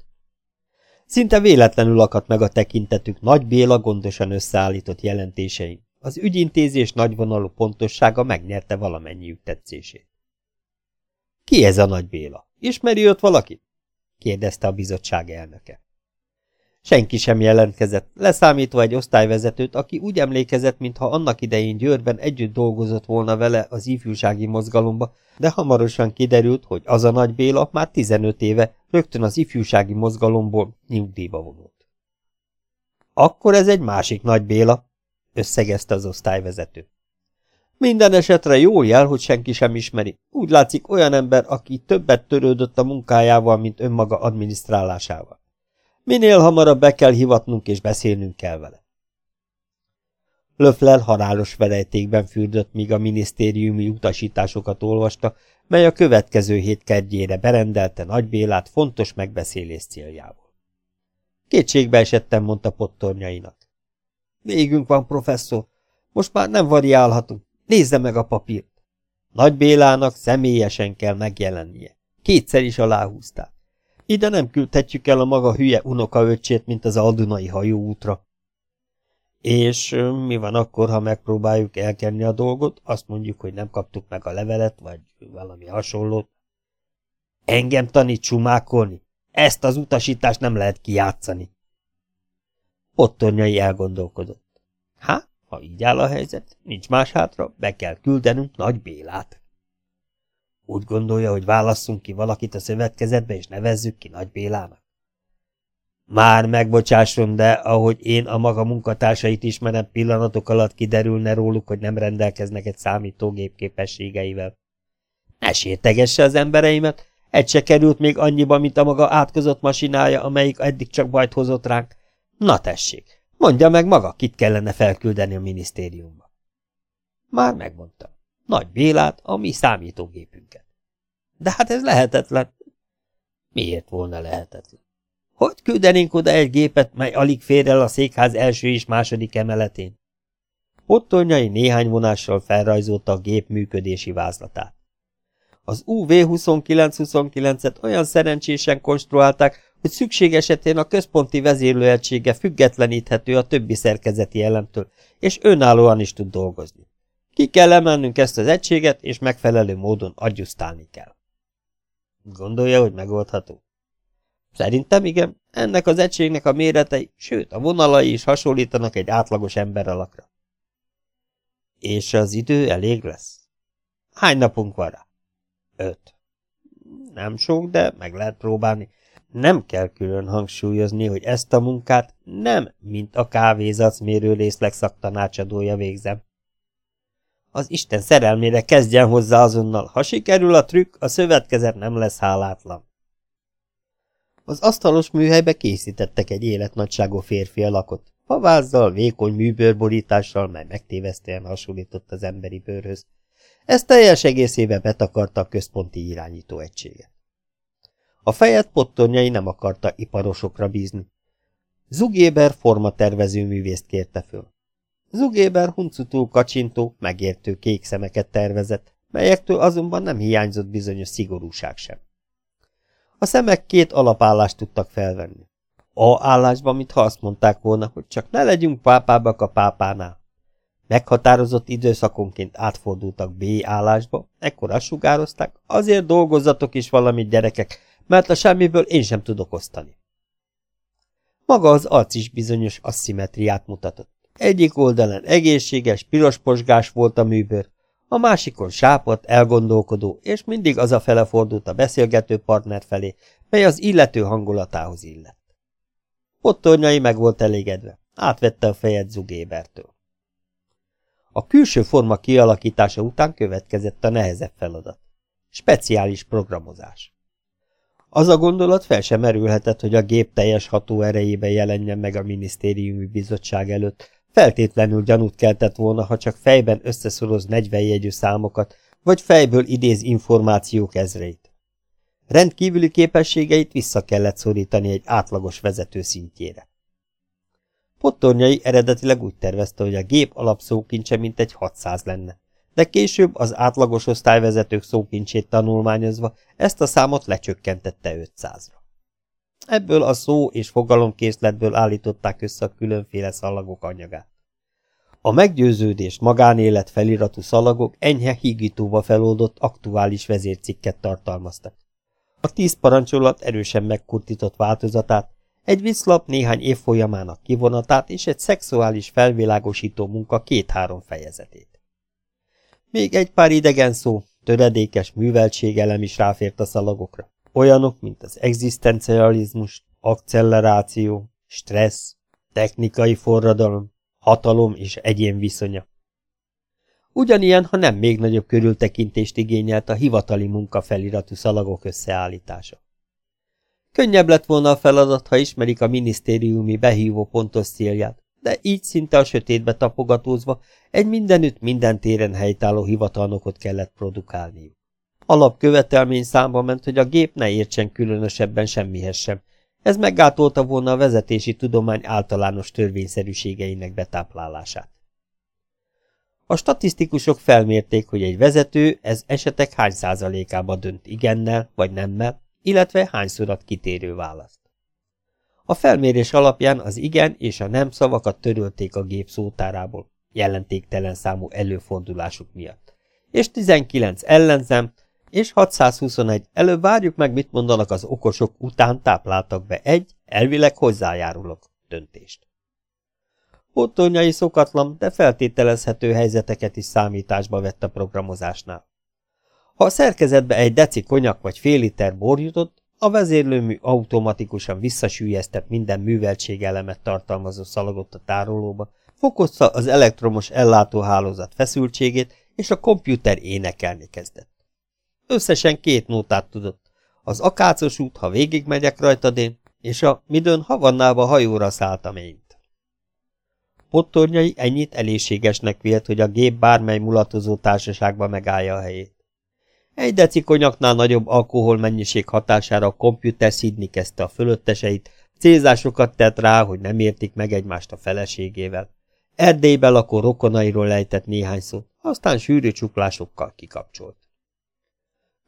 Szinte véletlenül akadt meg a tekintetük Nagy Béla gondosan összeállított jelentésein. Az ügyintézés nagyvonalú pontossága megnyerte valamennyiük tetszését. Ki ez a Nagy Béla? Ismeri őt valaki? kérdezte a bizottság elnöke. Senki sem jelentkezett, leszámítva egy osztályvezetőt, aki úgy emlékezett, mintha annak idején Győrben együtt dolgozott volna vele az ifjúsági mozgalomba, de hamarosan kiderült, hogy az a nagy Béla már 15 éve rögtön az ifjúsági mozgalomból nyugdíjba vonult. Akkor ez egy másik nagy Béla, összegezte az osztályvezető. Minden esetre jó jel, hogy senki sem ismeri. Úgy látszik olyan ember, aki többet törődött a munkájával, mint önmaga adminisztrálásával. Minél hamarabb be kell hivatnunk és beszélnünk kell vele. Löffler halálos verejtékben fürdött, míg a minisztériumi utasításokat olvasta, mely a következő hét kedjére berendelte Nagy Bélát fontos megbeszélés céljából. Kétségbe esettem, mondta pottornyainak. Végünk van, professzor. Most már nem variálhatunk. Nézze meg a papírt. Nagy Bélának személyesen kell megjelennie. Kétszer is aláhúzták. Ide nem küldhetjük el a maga hülye unokaöccsét, mint az Aldunai hajóútra. És mi van akkor, ha megpróbáljuk elkenni a dolgot, azt mondjuk, hogy nem kaptuk meg a levelet, vagy valami hasonlót? Engem tanít csumákolni? Ezt az utasítást nem lehet kijátszani. Ottornyai elgondolkodott. Hát, ha így áll a helyzet, nincs más hátra, be kell küldenünk Nagy Bélát. Úgy gondolja, hogy válasszunk ki valakit a szövetkezetbe, és nevezzük ki Nagy Bélának? Már megbocsásson, de ahogy én a maga munkatársait ismerem, pillanatok alatt kiderülne róluk, hogy nem rendelkeznek egy számítógép képességeivel. Ne sértegesse az embereimet, egy se került még annyiba, mint a maga átkozott masinája, amelyik eddig csak bajt hozott ránk. Na tessék, mondja meg maga, kit kellene felküldeni a minisztériumba. Már megmondtam. Nagy Bélát, a mi számítógépünket. De hát ez lehetetlen. Miért volna lehetetlen? Hogy küldenénk oda egy gépet, mely alig fér el a székház első és második emeletén? Ottonyai néhány vonással felrajzolta a gép működési vázlatát. Az UV-2929-et olyan szerencsésen konstruálták, hogy szükség esetén a központi vezérlőegysége függetleníthető a többi szerkezeti elemtől, és önállóan is tud dolgozni. Ki kell emelnünk ezt az egységet, és megfelelő módon adjusztálni kell. Gondolja, hogy megoldható? Szerintem igen, ennek az egységnek a méretei, sőt a vonalai is hasonlítanak egy átlagos ember alakra. És az idő elég lesz? Hány napunk van rá? Öt. Nem sok, de meg lehet próbálni. Nem kell külön hangsúlyozni, hogy ezt a munkát nem, mint a kávézacmérő részleg szaktanácsadója végzem. Az Isten szerelmére kezdjen hozzá azonnal. Ha sikerül a trükk, a szövetkezet nem lesz hálátlan. Az asztalos műhelybe készítettek egy életnagyságú férfi alakot, favázzal, vékony műbőrborítással, mely megtévesztően hasonlított az emberi bőrhöz. Ez teljes egészébe betakarta a központi irányító egységet. A fejet pottornyai nem akarta iparosokra bízni. Zugéber formatervező művészt kérte föl. Zugéber huncutú kacsintó, megértő kék szemeket tervezett, melyektől azonban nem hiányzott bizonyos szigorúság sem. A szemek két alapállást tudtak felvenni. A állásban, mintha azt mondták volna, hogy csak ne legyünk pápábbak a pápánál. Meghatározott időszakonként átfordultak B állásba, ekkor azt sugározták, azért dolgozzatok is valamit gyerekek, mert a semmiből én sem tudok osztani. Maga az arc is bizonyos asszimetriát mutatott. Egyik oldalán egészséges, piros posgás volt a műbőr, a másikon sápat, elgondolkodó, és mindig az a fele fordult a beszélgető partner felé, mely az illető hangulatához illett. Pottornyai meg volt elégedve, átvette a fejet Zugébertől. A külső forma kialakítása után következett a nehezebb feladat. Speciális programozás. Az a gondolat fel sem merülhetett, hogy a gép teljes hatóerejében jelenjen meg a minisztériumi bizottság előtt, Feltétlenül gyanút keltett volna, ha csak fejben összeszoroz 40 jegyű számokat, vagy fejből idéz információk ezreit. Rendkívüli képességeit vissza kellett szorítani egy átlagos vezető szintjére. Pottornyai eredetileg úgy tervezte, hogy a gép alapszókincse mintegy 600 lenne, de később az átlagos osztályvezetők szókincsét tanulmányozva ezt a számot lecsökkentette 500-ra. Ebből a szó és fogalomkészletből állították össze a különféle szalagok anyagát. A meggyőződés magánélet feliratú szalagok enyhe hígítóba feloldott aktuális vezércikket tartalmaztak. A tíz parancsolat erősen megkurtított változatát, egy viszlap néhány év folyamának kivonatát és egy szexuális felvilágosító munka két-három fejezetét. Még egy pár idegen szó, töredékes műveltségelem is ráfért a szalagokra. Olyanok, mint az egzisztencializmus, akceleráció, stressz, technikai forradalom, hatalom és egyén viszonya. Ugyanilyen, ha nem még nagyobb körültekintést igényelt a hivatali munka feliratú szalagok összeállítása. Könnyebb lett volna a feladat, ha ismerik a minisztériumi behívó pontos célját, de így szinte a sötétbe tapogatózva egy mindenütt minden téren helytálló hivatalnokot kellett produkálniuk. Alapkövetelmény számba ment, hogy a gép ne értsen különösebben semmihez sem. Ez meggátolta volna a vezetési tudomány általános törvényszerűségeinek betáplálását. A statisztikusok felmérték, hogy egy vezető ez esetek hány százalékába dönt igennel vagy nemmel, illetve hányszor ad kitérő választ. A felmérés alapján az igen és a nem szavakat törölték a gép szótárából, jelentéktelen számú előfordulásuk miatt, és 19 ellenzem, és 621. Előbb várjuk meg, mit mondanak az okosok, után tápláltak be egy, elvileg hozzájárulok döntést. Pótolnyai szokatlan, de feltételezhető helyzeteket is számításba vett a programozásnál. Ha a szerkezetbe egy deci konyak vagy fél liter bor jutott, a vezérlőmű automatikusan visszasűjeztett minden műveltségelemet tartalmazó szalagot a tárolóba, fokozza az elektromos ellátóhálózat feszültségét, és a kompjúter énekelni kezdett. Összesen két nótát tudott. Az akácos út, ha végigmegyek rajtad én, és a midőn havannába hajóra szálltam én. Pottornyai ennyit elégségesnek vélt, hogy a gép bármely mulatozó társaságba megállja a helyét. Egy deci konyaknál nagyobb alkoholmennyiség hatására a kompjúter szídni kezdte a fölötteseit, célzásokat tett rá, hogy nem értik meg egymást a feleségével. Erdélybe lakó rokonairól lejtett néhány szót, aztán sűrű csuklásokkal kikapcsolt.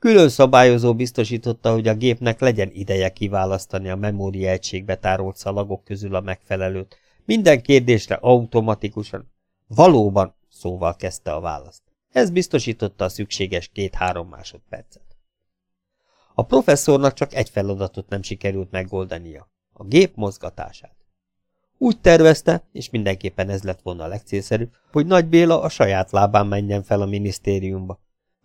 Külön szabályozó biztosította, hogy a gépnek legyen ideje kiválasztani a memória egységbe tárolt szalagok közül a megfelelőt. Minden kérdésre automatikusan. Valóban, szóval kezdte a választ. Ez biztosította a szükséges két-három másodpercet. A professzornak csak egy feladatot nem sikerült megoldania, a gép mozgatását. Úgy tervezte, és mindenképpen ez lett volna a legcélszerűbb, hogy Nagy Béla a saját lábán menjen fel a minisztériumba,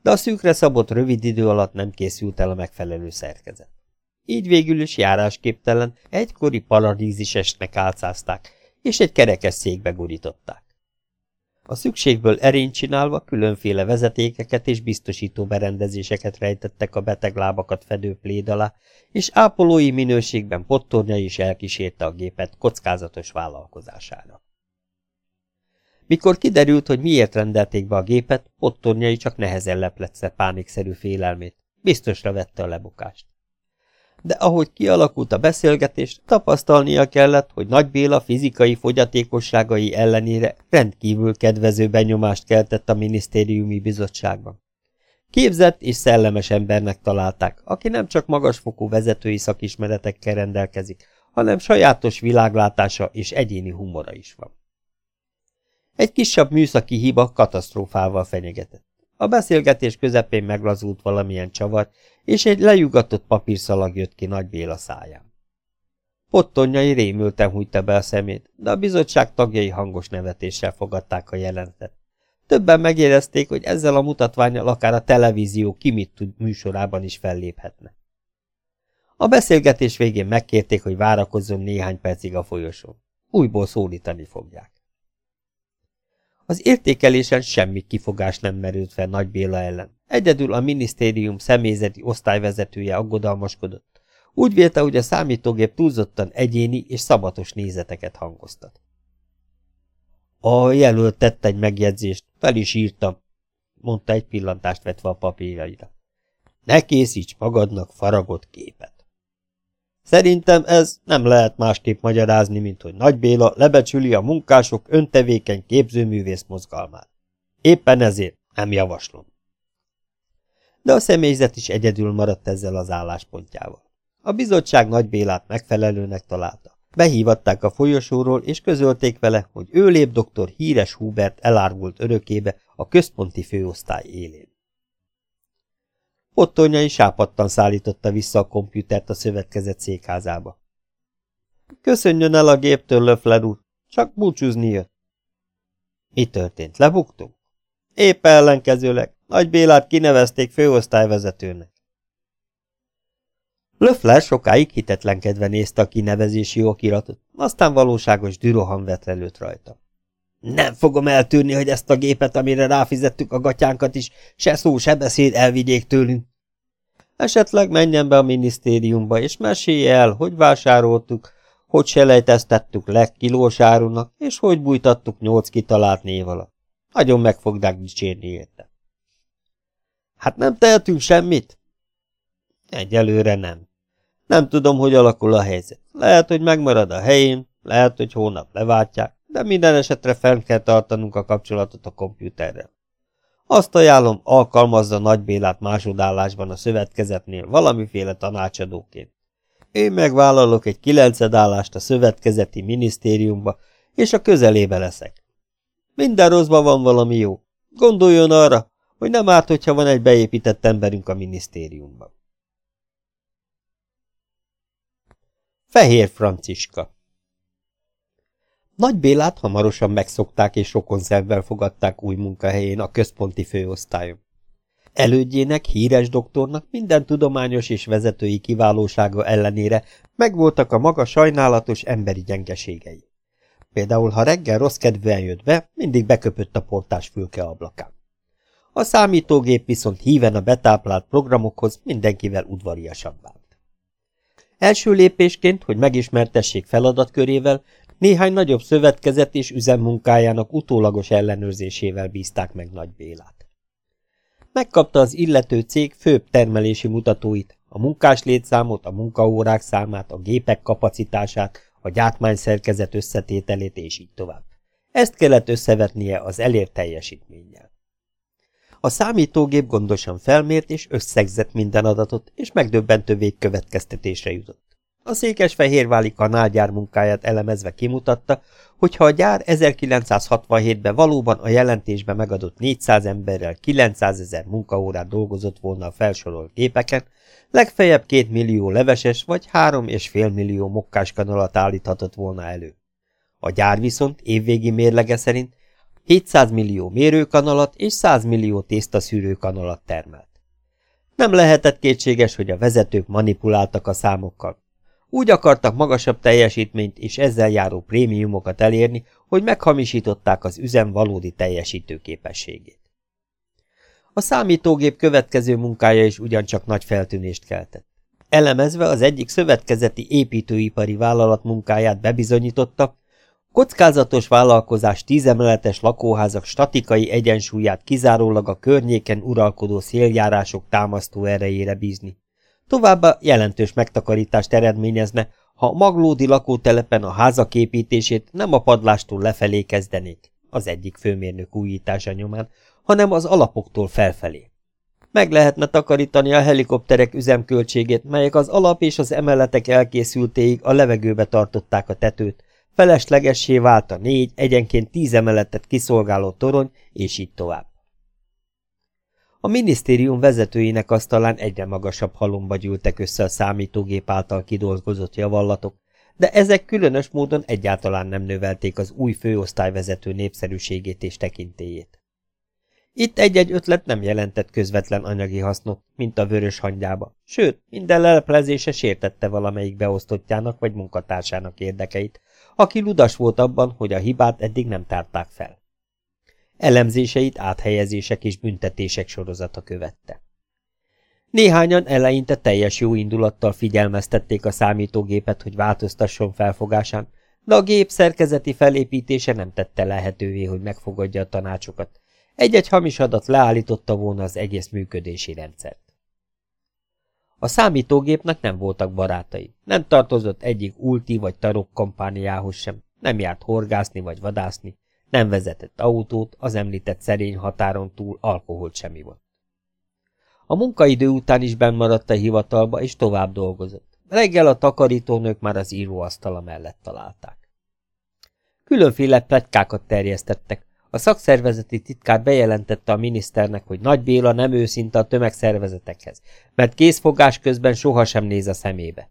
de a szűkre szabott rövid idő alatt nem készült el a megfelelő szerkezet. Így végül is járásképtelen, egykori paradízisesnek álcázták, és egy kerekes székbe gurították. A szükségből erényt csinálva különféle vezetékeket és biztosító berendezéseket rejtettek a beteg lábakat fedő pléd alá, és ápolói minőségben pottornya is elkísérte a gépet kockázatos vállalkozására. Mikor kiderült, hogy miért rendelték be a gépet, pottornyai csak nehezen lepletsze pánikszerű félelmét. Biztosra vette a lebukást de ahogy kialakult a beszélgetés, tapasztalnia kellett, hogy Nagy Béla fizikai fogyatékosságai ellenére rendkívül kedvező benyomást keltett a minisztériumi bizottságban. Képzett és szellemes embernek találták, aki nem csak magasfokú vezetői szakismeretekkel rendelkezik, hanem sajátos világlátása és egyéni humora is van. Egy kisebb műszaki hiba katasztrófával fenyegetett. A beszélgetés közepén meglazult valamilyen csavar, és egy lejugatott papírszalag jött ki Nagy Béla száján. Pottonyai rémülten hújta be a szemét, de a bizottság tagjai hangos nevetéssel fogadták a jelentet. Többen megérezték, hogy ezzel a mutatványal akár a televízió ki mit tud műsorában is felléphetne. A beszélgetés végén megkérték, hogy várakozzon néhány percig a folyosón. Újból szólítani fogják. Az értékelésen semmi kifogás nem merült fel Nagy Béla ellen. Egyedül a minisztérium személyzeti osztályvezetője aggodalmaskodott. Úgy vélte, hogy a számítógép túlzottan egyéni és szabatos nézeteket hangoztat. A jelölt tett egy megjegyzést, fel is írtam, mondta egy pillantást vetve a papírjaira. Ne készíts magadnak faragott képet. Szerintem ez nem lehet másképp magyarázni, mint hogy Nagy Béla lebecsüli a munkások öntevékeny képzőművész mozgalmát. Éppen ezért nem javaslom. De a személyzet is egyedül maradt ezzel az álláspontjával. A bizottság Nagy Bélát megfelelőnek találta. Behívatták a folyosóról, és közölték vele, hogy ő lép dr. Híres Hubert elárvult örökébe a központi főosztály élén. Ottonyai sápadtan szállította vissza a kompjútert a szövetkezet székházába. Köszönjön el a géptől, Löfler úr, csak búcsúzni jött. Mi történt, lebuktunk? Épp ellenkezőleg, Nagy Bélát kinevezték főosztályvezetőnek. Löfler sokáig hitetlenkedve nézte a kinevezési okiratot, aztán valóságos dürohan vett előtt rajta. Nem fogom eltűrni, hogy ezt a gépet, amire ráfizettük a gatyánkat is, se szó, se beszéd elvigyék tőlünk. Esetleg menjen be a minisztériumba, és mesélje el, hogy vásároltuk, hogy selejteztettük legkilósárunak, és hogy bújtattuk nyolc kitalált név. Nagyon meg fogják dicsérni érte. Hát nem tehetünk semmit? Egyelőre nem. Nem tudom, hogy alakul a helyzet. Lehet, hogy megmarad a helyén, lehet, hogy hónap leváltják, de minden esetre fenn kell tartanunk a kapcsolatot a kompjúterrel. Azt ajánlom, alkalmazza Nagy másodállásban a szövetkezetnél valamiféle tanácsadóként. Én megvállalok egy kilencedállást a szövetkezeti minisztériumba, és a közelébe leszek. Minden rosszban van valami jó. Gondoljon arra, hogy nem árt, hogyha van egy beépített emberünk a minisztériumban. Fehér Franciska nagy Bélát hamarosan megszokták és rokonszervvel fogadták új munkahelyén a központi főosztályon. Elődjének, híres doktornak minden tudományos és vezetői kiválósága ellenére megvoltak a maga sajnálatos emberi gyengeségei. Például, ha reggel rossz kedvűen jött be, mindig beköpött a portás fülke ablakán. A számítógép viszont híven a betáplált programokhoz mindenkivel udvariasabb vált. Első lépésként, hogy megismertessék feladatkörével, néhány nagyobb szövetkezet és üzemmunkájának utólagos ellenőrzésével bízták meg Nagy Bélát. Megkapta az illető cég főbb termelési mutatóit, a munkás létszámot, a munkaórák számát, a gépek kapacitását, a gyártmányszerkezet összetételét és így tovább. Ezt kellett összevetnie az elért teljesítménnyel. A számítógép gondosan felmért és összegzett minden adatot, és megdöbbentő végkövetkeztetésre jutott. A Székesfehérváli kanálgyár munkáját elemezve kimutatta, hogy ha a gyár 1967-ben valóban a jelentésben megadott 400 emberrel 900 ezer munkaórát dolgozott volna a felsorolt gépeken, legfeljebb két millió leveses vagy három és fél millió mokkáskanalat állíthatott volna elő. A gyár viszont évvégi mérlege szerint 700 millió mérőkanalat és 100 millió tésztaszűrőkanalat termelt. Nem lehetett kétséges, hogy a vezetők manipuláltak a számokkal. Úgy akartak magasabb teljesítményt és ezzel járó prémiumokat elérni, hogy meghamisították az üzem valódi teljesítőképességét. A számítógép következő munkája is ugyancsak nagy feltűnést keltett. Elemezve az egyik szövetkezeti építőipari vállalat munkáját bebizonyította, Kockázatos vállalkozás tízemeletes lakóházak statikai egyensúlyát kizárólag a környéken uralkodó széljárások támasztó erejére bízni. Továbbá jelentős megtakarítást eredményezne, ha a maglódi lakótelepen a házak építését nem a padlástól lefelé kezdenék, az egyik főmérnök újítása nyomán, hanem az alapoktól felfelé. Meg lehetne takarítani a helikopterek üzemköltségét, melyek az alap és az emeletek elkészültéig a levegőbe tartották a tetőt, Feleslegessé vált a négy, egyenként tíz emeletet kiszolgáló torony, és így tovább. A minisztérium vezetőinek asztalán egyre magasabb halomba gyűltek össze a számítógép által kidolgozott javallatok, de ezek különös módon egyáltalán nem növelték az új főosztályvezető népszerűségét és tekintélyét. Itt egy-egy ötlet nem jelentett közvetlen anyagi hasznot, mint a vörös hangyába, sőt, minden leleplezése sértette valamelyik beosztottjának vagy munkatársának érdekeit, aki ludas volt abban, hogy a hibát eddig nem tárták fel. Elemzéseit áthelyezések és büntetések sorozata követte. Néhányan eleinte teljes jó indulattal figyelmeztették a számítógépet, hogy változtasson felfogásán, de a gép szerkezeti felépítése nem tette lehetővé, hogy megfogadja a tanácsokat. Egy-egy hamis adat leállította volna az egész működési rendszert. A számítógépnek nem voltak barátai, nem tartozott egyik ulti vagy tarok kampániához sem, nem járt horgászni vagy vadászni, nem vezetett autót, az említett szerény határon túl alkoholt semmi volt. A munkaidő után is benn maradt a hivatalba, és tovább dolgozott. Reggel a takarítónők már az íróasztala mellett találták. Különféle pletykákat terjesztettek, a szakszervezeti titkár bejelentette a miniszternek, hogy Nagy Béla nem őszinte a tömegszervezetekhez, mert készfogás közben sohasem néz a szemébe.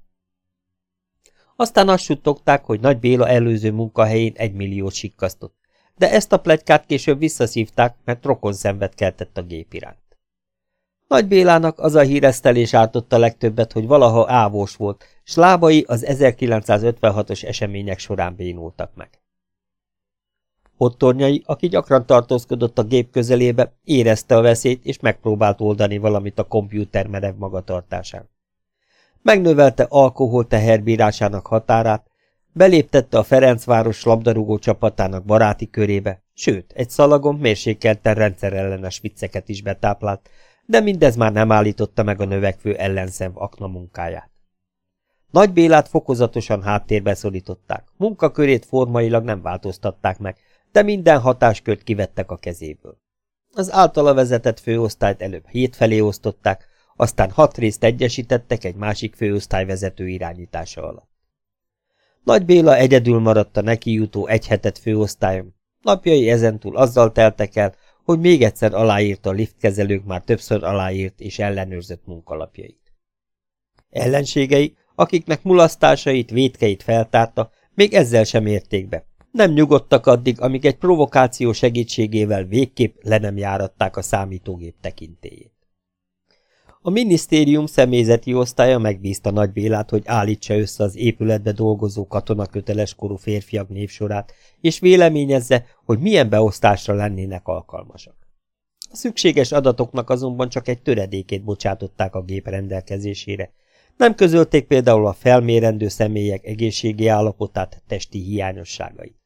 Aztán azt suttogták, hogy Nagy Béla előző munkahelyén egy milliót sikkasztott, de ezt a plegykát később visszaszívták, mert rokon szenved keltett a gép iránt. Nagy Bélának az a híresztelés ártotta legtöbbet, hogy valaha ávós volt, s lábai az 1956-os események során bénultak meg. Ottornyai, aki gyakran tartózkodott a gép közelébe, érezte a veszélyt, és megpróbált oldani valamit a kompjúter merev magatartásán. Megnövelte alkohol teherbírásának határát, beléptette a Ferencváros labdarúgó csapatának baráti körébe, sőt, egy szalagon mérsékelten rendszerellenes vicceket is betáplált, de mindez már nem állította meg a növekvő ellenszem akna munkáját. Nagy Bélát fokozatosan háttérbe szorították, munkakörét formailag nem változtatták meg, de minden hatáskört kivettek a kezéből. Az általa vezetett főosztályt előbb hét felé osztották, aztán hat részt egyesítettek egy másik főosztály vezető irányítása alatt. Nagy Béla egyedül maradt a neki jutó egy hetet főosztályon. Napjai ezentúl azzal teltek el, hogy még egyszer aláírta a liftkezelők már többször aláírt és ellenőrzött munkalapjait. Ellenségei, akiknek mulasztásait, vétkeit feltárta, még ezzel sem érték be, nem nyugodtak addig, amíg egy provokáció segítségével végképp le nem járatták a számítógép tekintélyét. A minisztérium személyzeti osztálya megbízta Nagy Bélát, hogy állítsa össze az épületbe dolgozó katonaköteles korú férfiak névsorát, és véleményezze, hogy milyen beosztásra lennének alkalmasak. A szükséges adatoknak azonban csak egy töredékét bocsátották a gép rendelkezésére. Nem közölték például a felmérendő személyek egészségi állapotát, testi hiányosságait.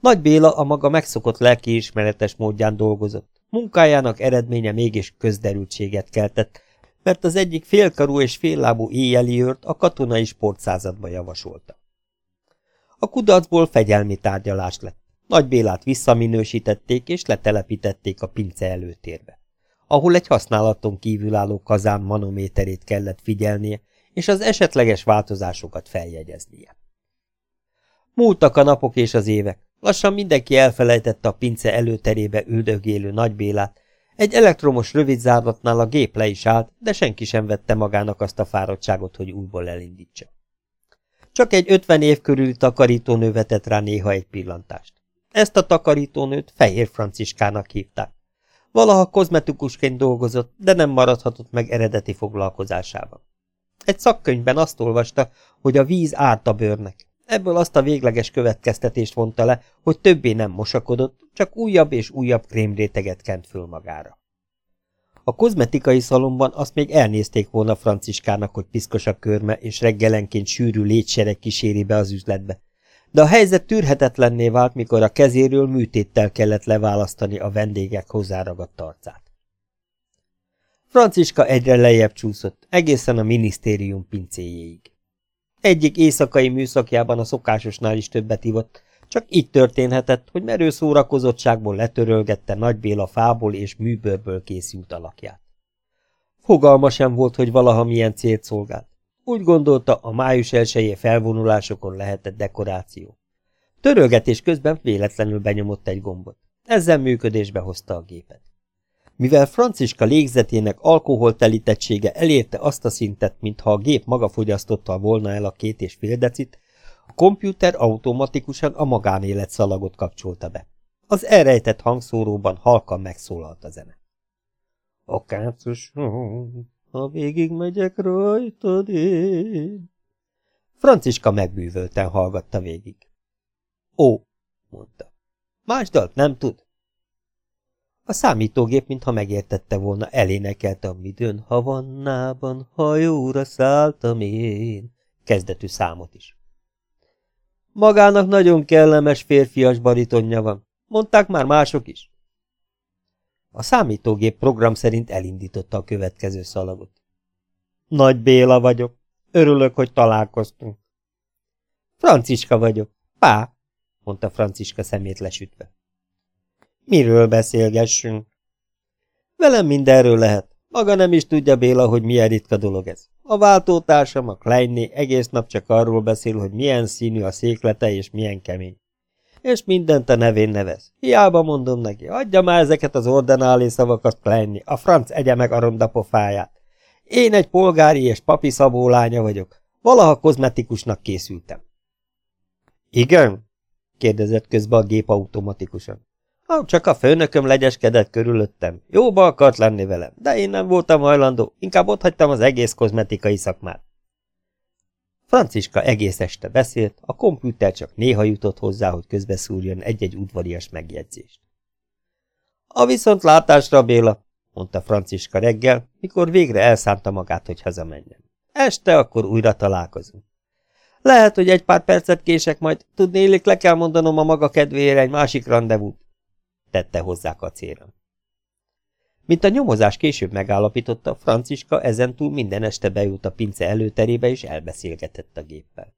Nagy Béla a maga megszokott lelkiismeretes módján dolgozott. Munkájának eredménye mégis közderültséget keltett, mert az egyik félkarú és féllábú éjjeli őrt a katonai sportszázadba javasolta. A kudarcból fegyelmi tárgyalás lett. Nagy Bélát visszaminősítették és letelepítették a pince előtérbe, ahol egy használaton kívülálló kazán manométerét kellett figyelnie, és az esetleges változásokat feljegyeznie. Múltak a napok és az évek, lassan mindenki elfelejtette a pince előterébe üldögélő Nagy Bélát, egy elektromos rövidzárlatnál a gép le is állt, de senki sem vette magának azt a fáradtságot, hogy újból elindítsa. Csak egy ötven év körül takarítónő vetett rá néha egy pillantást. Ezt a takarítónőt Fehér Franciskának hívták. Valaha kozmetikusként dolgozott, de nem maradhatott meg eredeti foglalkozásában. Egy szakkönyvben azt olvasta, hogy a víz árt a bőrnek. Ebből azt a végleges következtetést vonta le, hogy többé nem mosakodott, csak újabb és újabb krémréteget kent föl magára. A kozmetikai szalomban azt még elnézték volna Franciskának, hogy piszkos a körme, és reggelenként sűrű létsereg kíséri be az üzletbe. De a helyzet tűrhetetlenné vált, mikor a kezéről műtéttel kellett leválasztani a vendégek hozzáragadt arcát. Franciska egyre lejjebb csúszott, egészen a minisztérium pincéjéig. Egyik éjszakai műszakjában a szokásosnál is többet ivott, csak így történhetett, hogy merő szórakozottságból letörölgette Nagy Béla fából és műbőrből készült alakját. Fogalma sem volt, hogy valaha milyen célt szolgált. Úgy gondolta, a május elsőjé felvonulásokon lehetett dekoráció. Törölgetés közben véletlenül benyomott egy gombot. Ezzel működésbe hozta a gépet. Mivel Franciska légzetének alkoholtelítettsége elérte azt a szintet, mintha a gép maga fogyasztotta volna el a két és fél decit, a kompjúter automatikusan a magánélet szalagot kapcsolta be. Az elrejtett hangszóróban halkan megszólalt a zene. A kácos ha végig megyek rajtad én. Franciska megbűvölten hallgatta végig. Ó, mondta. Más dalt nem tud? A számítógép, mintha megértette volna, elénekelte a midőn havannában, hajóra szálltam én, kezdetű számot is. Magának nagyon kellemes férfias baritonja van. Mondták már mások is. A számítógép program szerint elindította a következő szalagot. Nagy Béla vagyok. Örülök, hogy találkoztunk. Franciska vagyok. Pá, mondta Franciska szemét lesütve. Miről beszélgessünk? Velem mindenről lehet. Maga nem is tudja, Béla, hogy milyen ritka dolog ez. A váltótársam, a Kleinné egész nap csak arról beszél, hogy milyen színű a széklete és milyen kemény. És mindent a nevén nevez. Hiába mondom neki, adja már ezeket az ordenálé szavakat Kleinné, a franc egye meg a ronda. Én egy polgári és papi szabó lánya vagyok. Valaha kozmetikusnak készültem. Igen? kérdezett közben a gép automatikusan. Ha csak a főnököm legyeskedett körülöttem, jóba akart lenni velem, de én nem voltam hajlandó, inkább otthagytam az egész kozmetikai szakmát. Franciska egész este beszélt, a kompjúter csak néha jutott hozzá, hogy közbeszúrjon egy-egy udvarias megjegyzést. A viszontlátásra, Béla, mondta Franciska reggel, mikor végre elszánta magát, hogy hazamenjen. Este akkor újra találkozunk. Lehet, hogy egy pár percet kések, majd tudnélik, le kell mondanom a maga kedvéért egy másik rendezvút tette hozzá kacéran. Mint a nyomozás később megállapította, Franciska ezentúl minden este bejut a pince előterébe és elbeszélgetett a géppel.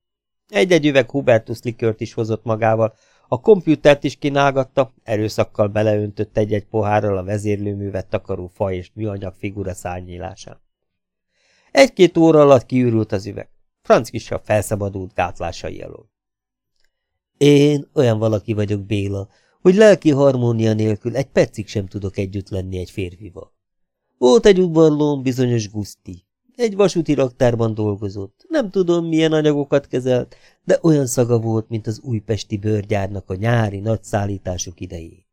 Egy-egy üveg Hubertus likört is hozott magával, a kompjútert is kínálgatta, erőszakkal beleöntött egy-egy pohárral a vezérlőművet takaró faj és műanyag figura szárnyílásán. Egy-két óra alatt kiürült az üveg. Franciska felszabadult gátlásai alól. Én olyan valaki vagyok, Béla, hogy lelki harmónia nélkül egy percig sem tudok együtt lenni egy férfival. Volt egy udvarlóm, bizonyos Guszti. Egy vasúti raktárban dolgozott. Nem tudom, milyen anyagokat kezelt, de olyan szaga volt, mint az újpesti bőrgyárnak a nyári nagy szállítások idején.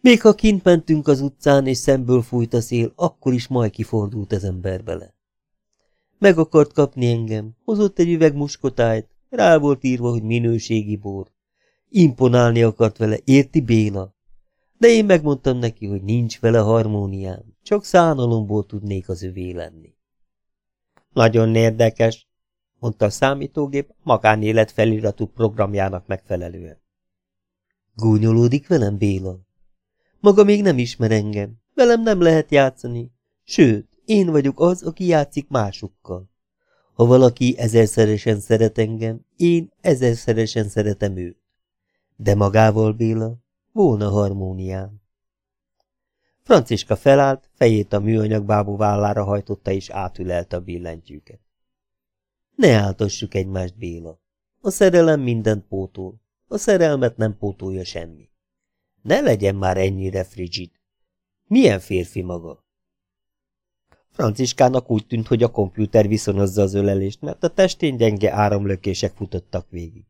Még ha kint mentünk az utcán, és szemből fújt a szél, akkor is majd kifordult az ember bele. Meg akart kapni engem, hozott egy üveg muskotájt, rá volt írva, hogy minőségi bor. Imponálni akart vele, érti Béla? De én megmondtam neki, hogy nincs vele harmóniám, csak szánalomból tudnék az övé lenni. Nagyon érdekes, mondta a számítógép magánélet feliratú programjának megfelelően. Gúnyolódik velem, Béla? Maga még nem ismer engem, velem nem lehet játszani, sőt, én vagyok az, aki játszik másokkal. Ha valaki ezerszeresen szeret engem, én ezerszeresen szeretem őt. De magával, Béla, volna harmóniám. Franciska felállt, fejét a műanyag bábú vállára hajtotta, és átülelte a billentyűket. Ne áltassuk egymást, Béla. A szerelem mindent pótol. A szerelmet nem pótolja semmi. Ne legyen már ennyire frigid. Milyen férfi maga? Franciskának úgy tűnt, hogy a kompjúter viszonozza az ölelést, mert a testén gyenge áramlökések futottak végig.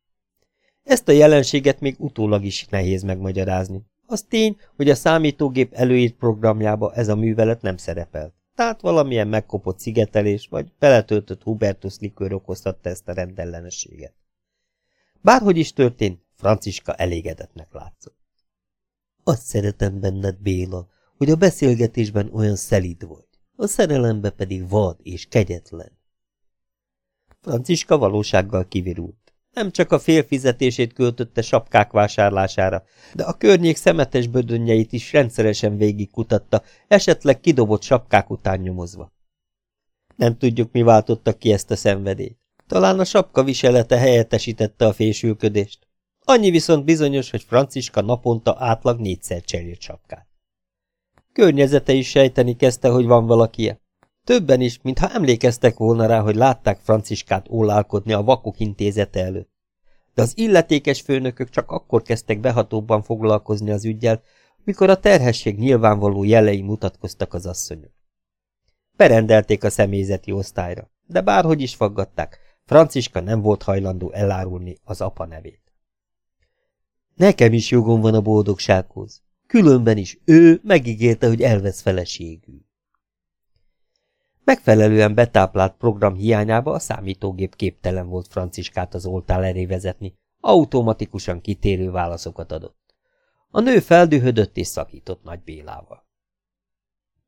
Ezt a jelenséget még utólag is nehéz megmagyarázni. Az tény, hogy a számítógép előírt programjába ez a művelet nem szerepelt. Tehát valamilyen megkopott szigetelés, vagy beletöltött Hubertus likőr okoztatta ezt a rendellenességet. Bárhogy is történt, Franciska elégedettnek látszott. Azt szeretem benned, Béla, hogy a beszélgetésben olyan szelid vagy, a szerelembe pedig vad és kegyetlen. Franciska valósággal kivirult. Nem csak a fél fizetését költötte sapkák vásárlására, de a környék szemetes bödönjeit is rendszeresen végigkutatta, esetleg kidobott sapkák után nyomozva. Nem tudjuk, mi váltotta ki ezt a szenvedélyt. Talán a sapka viselete helyettesítette a fésülködést. Annyi viszont bizonyos, hogy Franciska naponta átlag négyszer cserélt sapkát. Környezete is sejteni kezdte, hogy van valaki Többen is, mintha emlékeztek volna rá, hogy látták Franciskát ólálkodni a vakok intézete előtt. De az illetékes főnökök csak akkor kezdtek behatóbban foglalkozni az ügyel, mikor a terhesség nyilvánvaló jelei mutatkoztak az asszonyok. Berendelték a személyzeti osztályra, de bárhogy is faggatták, Franciska nem volt hajlandó elárulni az apa nevét. Nekem is jogom van a boldogsághoz. Különben is ő megígérte, hogy elvesz feleségül. Megfelelően betáplált program hiányába a számítógép képtelen volt Franciskát az oltál elé vezetni, automatikusan kitérő válaszokat adott. A nő feldühödött és szakított Nagy Bélával.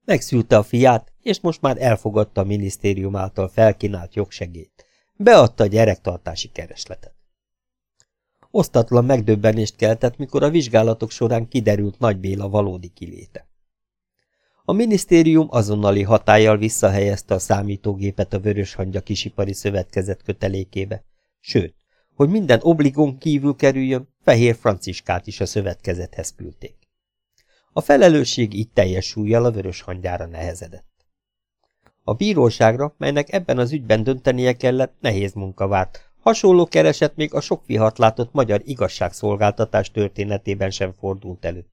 Megszülte a fiát, és most már elfogadta a minisztérium által felkínált jogsegélyt. Beadta a gyerektartási keresletet. Osztatlan megdöbbenést keltett, mikor a vizsgálatok során kiderült Nagy Béla valódi kiléte. A minisztérium azonnali hatállyal visszahelyezte a számítógépet a Vörös Hangya Kisipari Szövetkezet kötelékébe, sőt, hogy minden obligon kívül kerüljön, Fehér Franciskát is a szövetkezethez küldték. A felelősség így teljes súlyjal a Vörös Hangyára nehezedett. A bíróságra, melynek ebben az ügyben döntenie kellett, nehéz munka várt, hasonló kereset még a sok vihart látott magyar igazságszolgáltatás történetében sem fordult elő.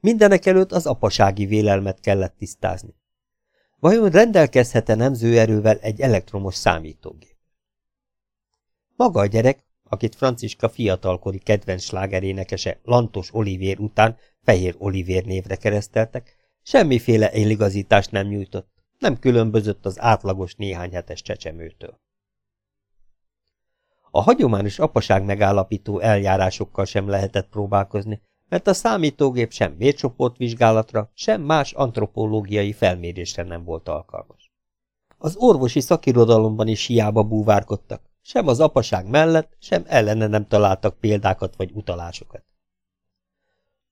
Mindenek előtt az apasági vélelmet kellett tisztázni. Vajon rendelkezhet-e nemzőerővel egy elektromos számítógép? Maga a gyerek, akit Franciska fiatalkori kedvenc slágerénekese Lantos Olivér után Fehér Olivér névre kereszteltek, semmiféle éligazítást nem nyújtott, nem különbözött az átlagos néhány hetes csecsemőtől. A hagyományos apaság megállapító eljárásokkal sem lehetett próbálkozni, mert a számítógép sem vércsoportvizsgálatra, sem más antropológiai felmérésre nem volt alkalmas. Az orvosi szakirodalomban is hiába búvárkodtak, sem az apaság mellett, sem ellene nem találtak példákat vagy utalásokat.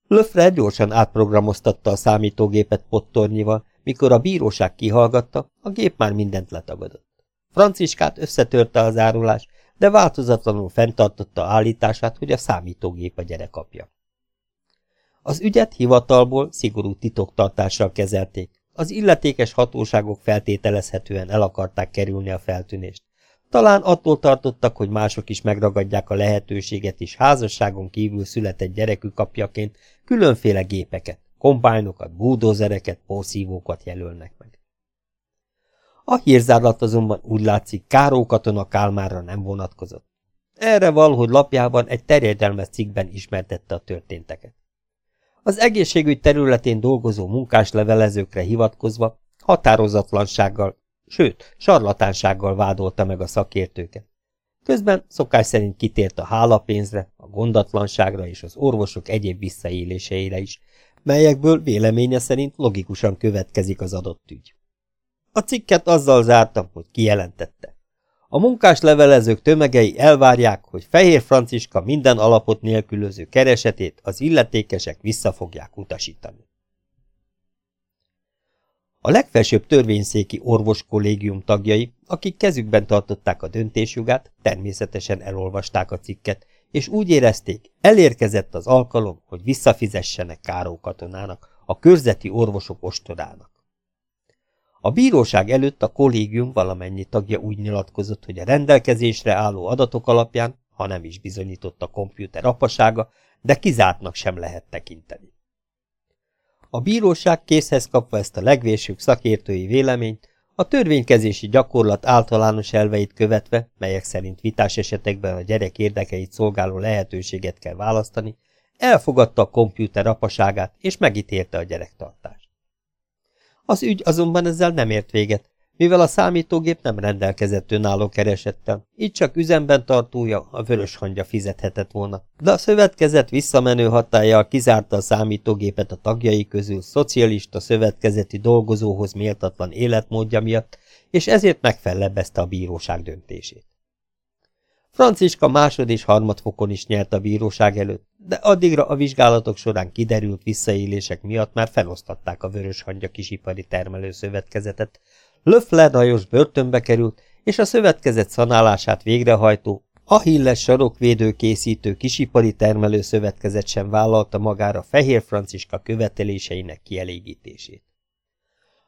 Löfre gyorsan átprogramoztatta a számítógépet pottornyival, mikor a bíróság kihallgatta, a gép már mindent letagadott. Franciskát összetörte az árulás, de változatlanul fenntartotta állítását, hogy a számítógép a gyerek apja. Az ügyet hivatalból szigorú titoktartással kezelték. Az illetékes hatóságok feltételezhetően el akarták kerülni a feltűnést. Talán attól tartottak, hogy mások is megragadják a lehetőséget, és házasságon kívül született gyerekük apjaként különféle gépeket, kombájnokat, búdózereket, porszívókat jelölnek meg. A hírzárlat azonban úgy látszik, Káró katona Kálmárra nem vonatkozott. Erre valahogy lapjában egy terjedelmes cikkben ismertette a történteket. Az egészségügy területén dolgozó munkáslevelezőkre hivatkozva határozatlansággal, sőt, sarlatánsággal vádolta meg a szakértőket. Közben szokás szerint kitért a hálapénzre, a gondatlanságra és az orvosok egyéb visszaéléseire is, melyekből véleménye szerint logikusan következik az adott ügy. A cikket azzal zártam, hogy kijelentette. A munkás levelezők tömegei elvárják, hogy Fehér Franciska minden alapot nélkülöző keresetét az illetékesek vissza fogják utasítani. A legfelsőbb törvényszéki orvoskollégium tagjai, akik kezükben tartották a döntésjogát, természetesen elolvasták a cikket, és úgy érezték, elérkezett az alkalom, hogy visszafizessenek Káró katonának, a körzeti orvosok ostorának. A bíróság előtt a kollégium valamennyi tagja úgy nyilatkozott, hogy a rendelkezésre álló adatok alapján, ha nem is bizonyított a kompjúter apasága, de kizártnak sem lehet tekinteni. A bíróság készhez kapva ezt a legvésőbb szakértői véleményt, a törvénykezési gyakorlat általános elveit követve, melyek szerint vitás esetekben a gyerek érdekeit szolgáló lehetőséget kell választani, elfogadta a kompjúter apaságát és megítélte a gyerektartást. Az ügy azonban ezzel nem ért véget, mivel a számítógép nem rendelkezett önálló keresettel, így csak üzemben tartója, a vörös hangya fizethetett volna. De a szövetkezet visszamenő hatája kizárta a számítógépet a tagjai közül szocialista szövetkezeti dolgozóhoz méltatlan életmódja miatt, és ezért megfellebbezte a bíróság döntését. Franciska másod és harmadfokon is nyert a bíróság előtt, de addigra a vizsgálatok során kiderült visszaélések miatt már felosztatták a Vörös Hangya Kisipari Termelőszövetkezetet, Löffler Lajos börtönbe került, és a szövetkezet szanálását végrehajtó, Achilles sarokvédő készítő kisipari termelő szövetkezet sem vállalta magára Fehér Franciska követeléseinek kielégítését.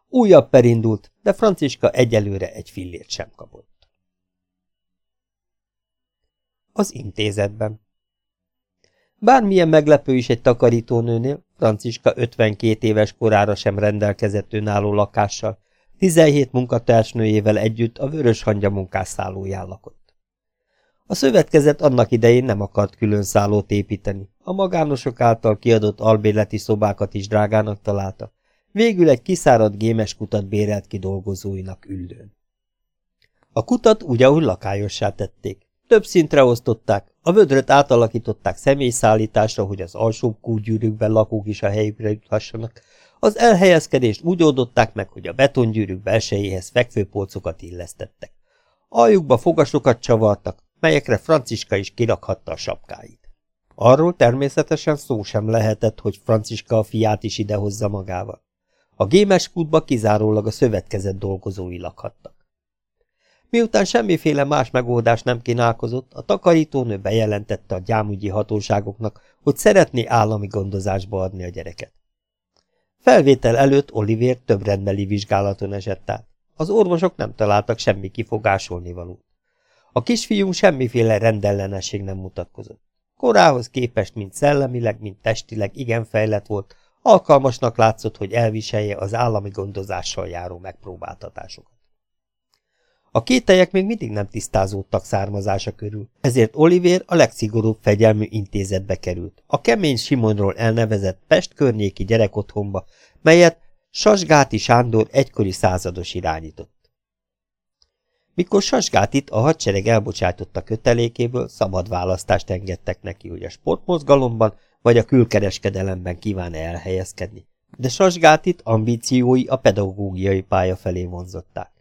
Újabb perindult, de Franciska egyelőre egy fillért sem kapott. Az intézetben Bármilyen meglepő is egy takarítónőnél, Franciska 52 éves korára sem rendelkezett önálló lakással, 17 munkatársnőjével együtt a vörös hangya munkásszállóján lakott. A szövetkezet annak idején nem akart külön szállót építeni, a magánosok által kiadott albérleti szobákat is drágának találta, végül egy kiszáradt gémes kutat bérelt ki dolgozóinak üldőn. A kutat úgy, ahogy lakályossá tették. Több szintre osztották, a vödröt átalakították személyszállításra, hogy az alsóbb kúgyűrűkben lakók is a helyükre juthassanak, az elhelyezkedést úgy oldották meg, hogy a betongyűrűk belsejéhez fekvőpolcokat illesztettek. Aljukba fogasokat csavartak, melyekre Franciska is kirakhatta a sapkáit. Arról természetesen szó sem lehetett, hogy Franciska a fiát is idehozza magával. A gémes kútba kizárólag a szövetkezett dolgozói lakhattak. Miután semmiféle más megoldás nem kínálkozott, a takarítónő bejelentette a gyámügyi hatóságoknak, hogy szeretné állami gondozásba adni a gyereket. Felvétel előtt Oliver több rendbeli vizsgálaton esett át. Az orvosok nem találtak semmi kifogásolni valót. A kisfiú semmiféle rendellenesség nem mutatkozott. Korához képest, mint szellemileg, mint testileg igen fejlett volt, alkalmasnak látszott, hogy elviselje az állami gondozással járó megpróbáltatásokat. A kételyek még mindig nem tisztázódtak származása körül, ezért Oliver a legszigorúbb fegyelmű intézetbe került, a kemény Simonról elnevezett Pest környéki gyerekotthonba, melyet Sasgáti Sándor egykori százados irányított. Mikor Sasgátit a hadsereg elbocsátotta kötelékéből, szabad választást engedtek neki, hogy a sportmozgalomban vagy a külkereskedelemben kíván -e elhelyezkedni, de Sasgátit ambíciói a pedagógiai pálya felé vonzották.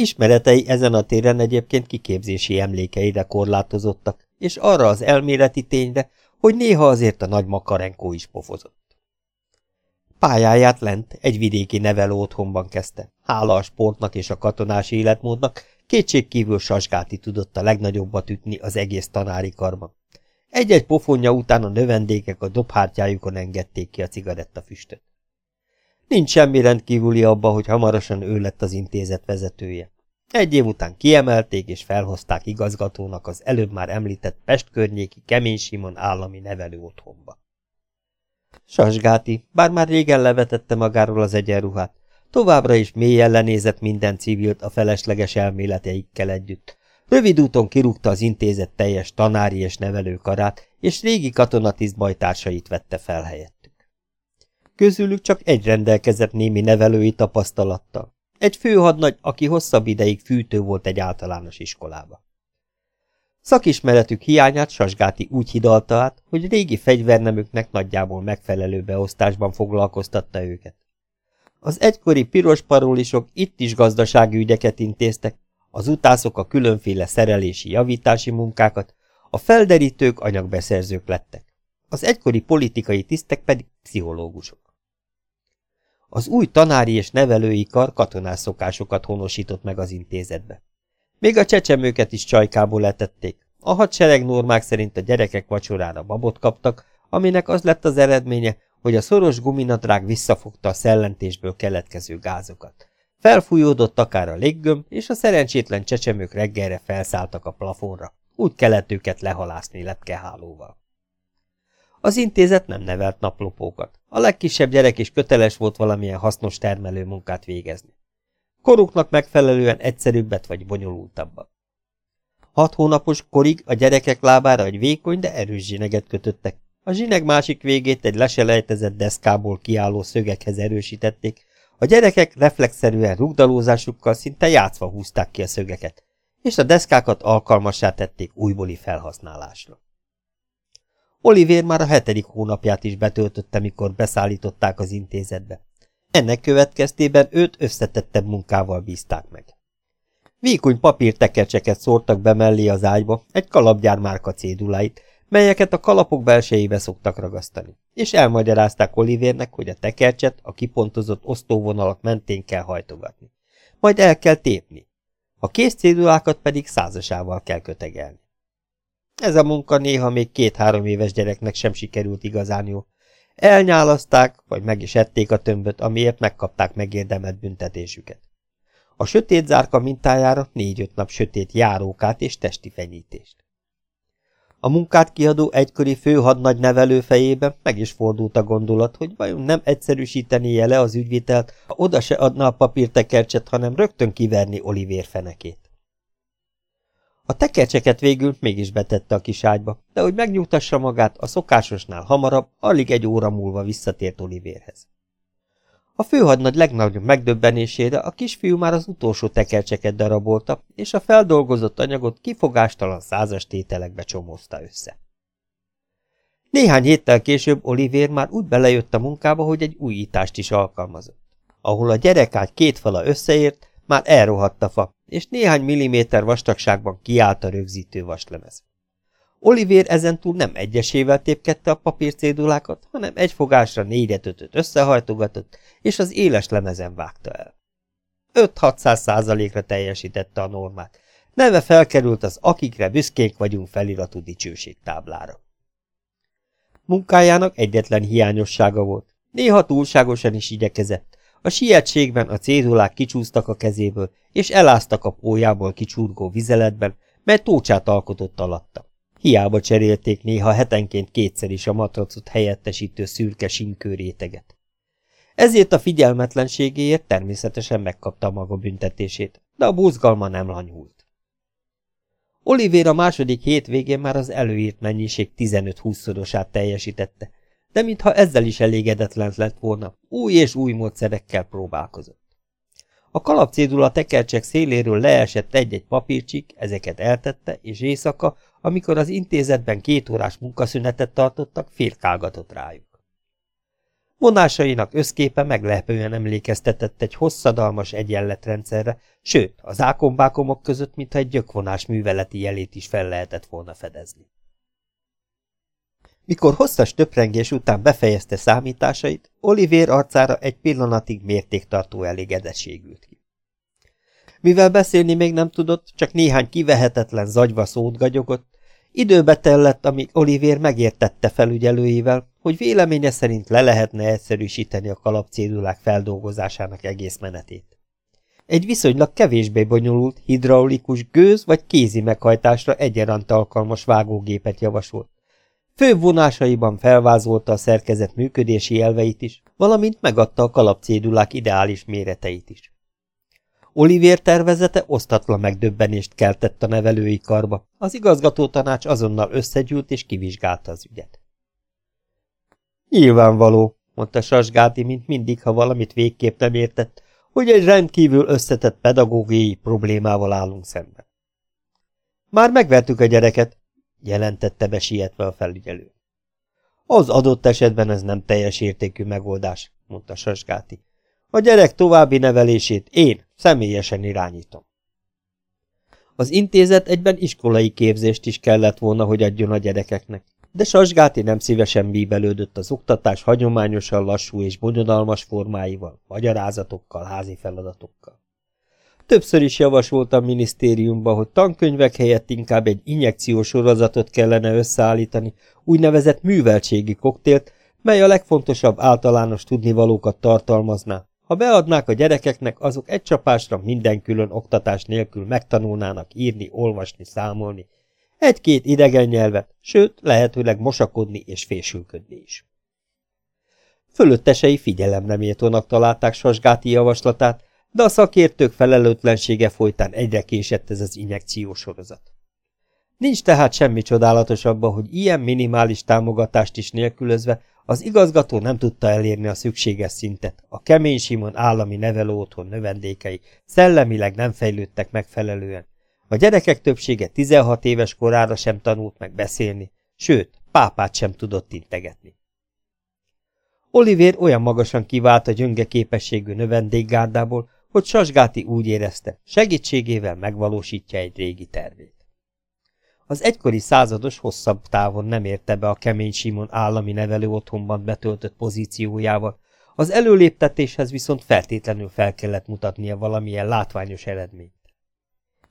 Ismeretei ezen a téren egyébként kiképzési emlékeire korlátozottak, és arra az elméleti tényre, hogy néha azért a nagy makarenkó is pofozott. Pályáját lent egy vidéki nevelő otthonban kezdte. Hála a sportnak és a katonás életmódnak, kétségkívül Sasgáti tudott a legnagyobbat ütni az egész tanári karban. Egy-egy pofonja után a növendékek a dobhártyájukon engedték ki a cigarettafüstöt. Nincs semmi rendkívüli abba, hogy hamarosan ő lett az intézet vezetője. Egy év után kiemelték és felhozták igazgatónak az előbb már említett Pest környéki Kemény Simon állami nevelő otthonba. Sasgáti, bár már régen levetette magáról az egyenruhát, továbbra is mélyen lenézett minden civilt a felesleges elméleteikkel együtt. Rövid úton kirúgta az intézet teljes tanári és nevelőkarát, és régi katonatiszt bajtársait vette fel helyett. Közülük csak egy rendelkezett némi nevelői tapasztalattal. Egy főhadnagy, aki hosszabb ideig fűtő volt egy általános iskolába. Szakismeretük hiányát Sasgáti úgy hidalta át, hogy régi fegyvernemüknek nagyjából megfelelő beosztásban foglalkoztatta őket. Az egykori piros parolisok itt is gazdasági ügyeket intéztek, az utászok a különféle szerelési javítási munkákat, a felderítők anyagbeszerzők lettek. Az egykori politikai tisztek pedig pszichológusok. Az új tanári és nevelői kar katonás szokásokat honosított meg az intézetbe. Még a csecsemőket is csajkából letették, A hadsereg normák szerint a gyerekek vacsorára babot kaptak, aminek az lett az eredménye, hogy a szoros guminadrág visszafogta a szellentésből keletkező gázokat. Felfújódott akár a léggömb, és a szerencsétlen csecsemők reggelre felszálltak a plafonra. Úgy kellett őket lehalászni lepkehálóval. Az intézet nem nevelt naplopókat. A legkisebb gyerek is köteles volt valamilyen hasznos termelő munkát végezni. Koruknak megfelelően egyszerűbbet vagy bonyolultabbat. Hat hónapos korig a gyerekek lábára egy vékony, de erős zsineget kötöttek. A zsineg másik végét egy leselejtezett deszkából kiálló szögekhez erősítették, a gyerekek reflexzerűen rugdalózásukkal szinte játszva húzták ki a szögeket, és a deszkákat alkalmassá tették újbóli felhasználásra. Olivér már a hetedik hónapját is betöltötte, mikor beszállították az intézetbe. Ennek következtében őt összetettebb munkával bízták meg. Vékony papírtekercseket szórtak be mellé az ágyba, egy kalapgyár márka céduláit, melyeket a kalapok belsejébe szoktak ragasztani, és elmagyarázták Olivérnek, hogy a tekercset a kipontozott osztóvonalak mentén kell hajtogatni. Majd el kell tépni. A kész cédulákat pedig százasával kell kötegelni. Ez a munka néha még két-három éves gyereknek sem sikerült igazán jó. Elnyálaszták, vagy meg is ették a tömböt, amiért megkapták megérdemelt büntetésüket. A sötét zárka mintájára négy-öt nap sötét járókát és testi fenyítést. A munkát kiadó egykori főhadnagy nevelő fejébe meg is fordult a gondolat, hogy vajon nem egyszerűsítené le az ügyvitelt, ha oda se adna a papírtekercset, hanem rögtön kiverni Olivér fenekét. A tekercseket végül mégis betette a kis ágyba, de hogy megnyugtassa magát, a szokásosnál hamarabb, alig egy óra múlva visszatért Olivérhez. A főhadnagy legnagyobb megdöbbenésére a kisfiú már az utolsó tekercseket darabolta, és a feldolgozott anyagot kifogástalan százas tételekbe csomózta össze. Néhány héttel később Olivér már úgy belejött a munkába, hogy egy újítást is alkalmazott. Ahol a gyerekágy két fala összeért, már elrohadt a fa, és néhány milliméter vastagságban kiállt a rögzítő vaslemez. Olivér ezentúl nem egyesével tépkedte a papírcédulákat, hanem egy fogásra négyet ötöt összehajtogatott, és az éles lemezen vágta el. 5-600 százalékra teljesítette a normát. Neve felkerült az Akikre büszkénk vagyunk feliratú dicsőségtáblára. Munkájának egyetlen hiányossága volt. Néha túlságosan is igyekezett. A sietségben a cédulák kicsúsztak a kezéből, és eláztak a pójából kicsurgó vizeletben, mely tócsát alkotott alatta. Hiába cserélték néha hetenként kétszer is a matracot helyettesítő szürke sinkő réteget. Ezért a figyelmetlenségéért természetesen megkapta maga büntetését, de a búzgalma nem lanyult. Olivér a második hétvégén már az előírt mennyiség 15-20-szorosát teljesítette, de mintha ezzel is elégedetlen lett volna, új és új módszerekkel próbálkozott. A kalapcédula tekercsek széléről leesett egy-egy papírcsik, ezeket eltette, és éjszaka, amikor az intézetben két órás munkaszünetet tartottak, félkálgatott rájuk. Vonásainak összképe meglepően emlékeztetett egy hosszadalmas egyenletrendszerre, sőt, az ákombákomok között, mintha egy gyökvonás műveleti jelét is fel lehetett volna fedezni. Mikor hosszas töprengés után befejezte számításait, Olivér arcára egy pillanatig mértéktartó elégedettség ült ki. Mivel beszélni még nem tudott, csak néhány kivehetetlen zagyva szót gagyogott, időbe tellett, amíg Olivér megértette felügyelőivel, hogy véleménye szerint le lehetne egyszerűsíteni a kalapcédulák feldolgozásának egész menetét. Egy viszonylag kevésbé bonyolult, hidraulikus gőz vagy kézi meghajtásra egyaránt alkalmas vágógépet javasolt. Főbb vonásaiban felvázolta a szerkezet működési elveit is, valamint megadta a kalapcédulák ideális méreteit is. Olivier tervezete osztatlan megdöbbenést keltett a nevelői karba. Az igazgató tanács azonnal összegyűlt és kivizsgálta az ügyet. Nyilvánvaló, mondta Sasgáti, mint mindig, ha valamit végképp nem értett, hogy egy rendkívül összetett pedagógiai problémával állunk szemben. Már megvertük a gyereket, jelentette be sietve a felügyelő. Az adott esetben ez nem teljes értékű megoldás, mondta Sasgáti. A gyerek további nevelését én személyesen irányítom. Az intézet egyben iskolai képzést is kellett volna, hogy adjon a gyerekeknek, de Sasgáti nem szívesen bíbelődött az oktatás hagyományosan lassú és bonyodalmas formáival, magyarázatokkal, házi feladatokkal. Többször is javasoltam minisztériumba, hogy tankönyvek helyett inkább egy injekciós sorozatot kellene összeállítani, úgynevezett műveltségi koktélt, mely a legfontosabb általános tudnivalókat tartalmazná. Ha beadnák a gyerekeknek, azok egy csapásra minden külön oktatás nélkül megtanulnának írni, olvasni, számolni. Egy-két idegen nyelvet, sőt, lehetőleg mosakodni és fésülködni is. Fölöttesei figyelemre méltónak találták Sasgáti javaslatát, de a szakértők felelőtlensége folytán egyre késett ez az injekciós sorozat. Nincs tehát semmi csodálatos abban, hogy ilyen minimális támogatást is nélkülözve az igazgató nem tudta elérni a szükséges szintet, a kemény Simon állami nevelő otthon növendékei szellemileg nem fejlődtek megfelelően. A gyerekek többsége 16 éves korára sem tanult meg beszélni, sőt, pápát sem tudott integetni. Olivér olyan magasan kivált a gyönge képességű növendékgárdából, hogy Sasgáti úgy érezte, segítségével megvalósítja egy régi tervét. Az egykori százados hosszabb távon nem érte be a kemény Simon állami nevelő otthonban betöltött pozíciójával, az előléptetéshez viszont feltétlenül fel kellett mutatnia valamilyen látványos eredményt.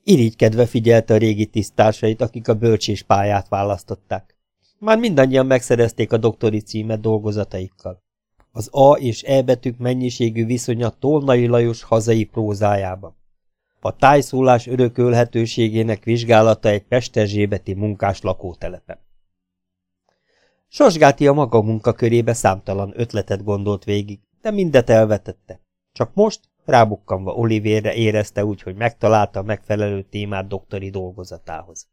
Irigykedve figyelte a régi tisztársait, akik a bölcsés pályát választották. Már mindannyian megszerezték a doktori címet dolgozataikkal. Az A és E betűk mennyiségű viszonya Tolnai Lajos hazai prózájában. A tájszólás örökölhetőségének vizsgálata egy pesterzsébeti munkás lakótelepen. Sasgáti a maga munkakörébe számtalan ötletet gondolt végig, de mindet elvetette. Csak most, rábukkanva Olivérre érezte úgy, hogy megtalálta a megfelelő témát doktori dolgozatához.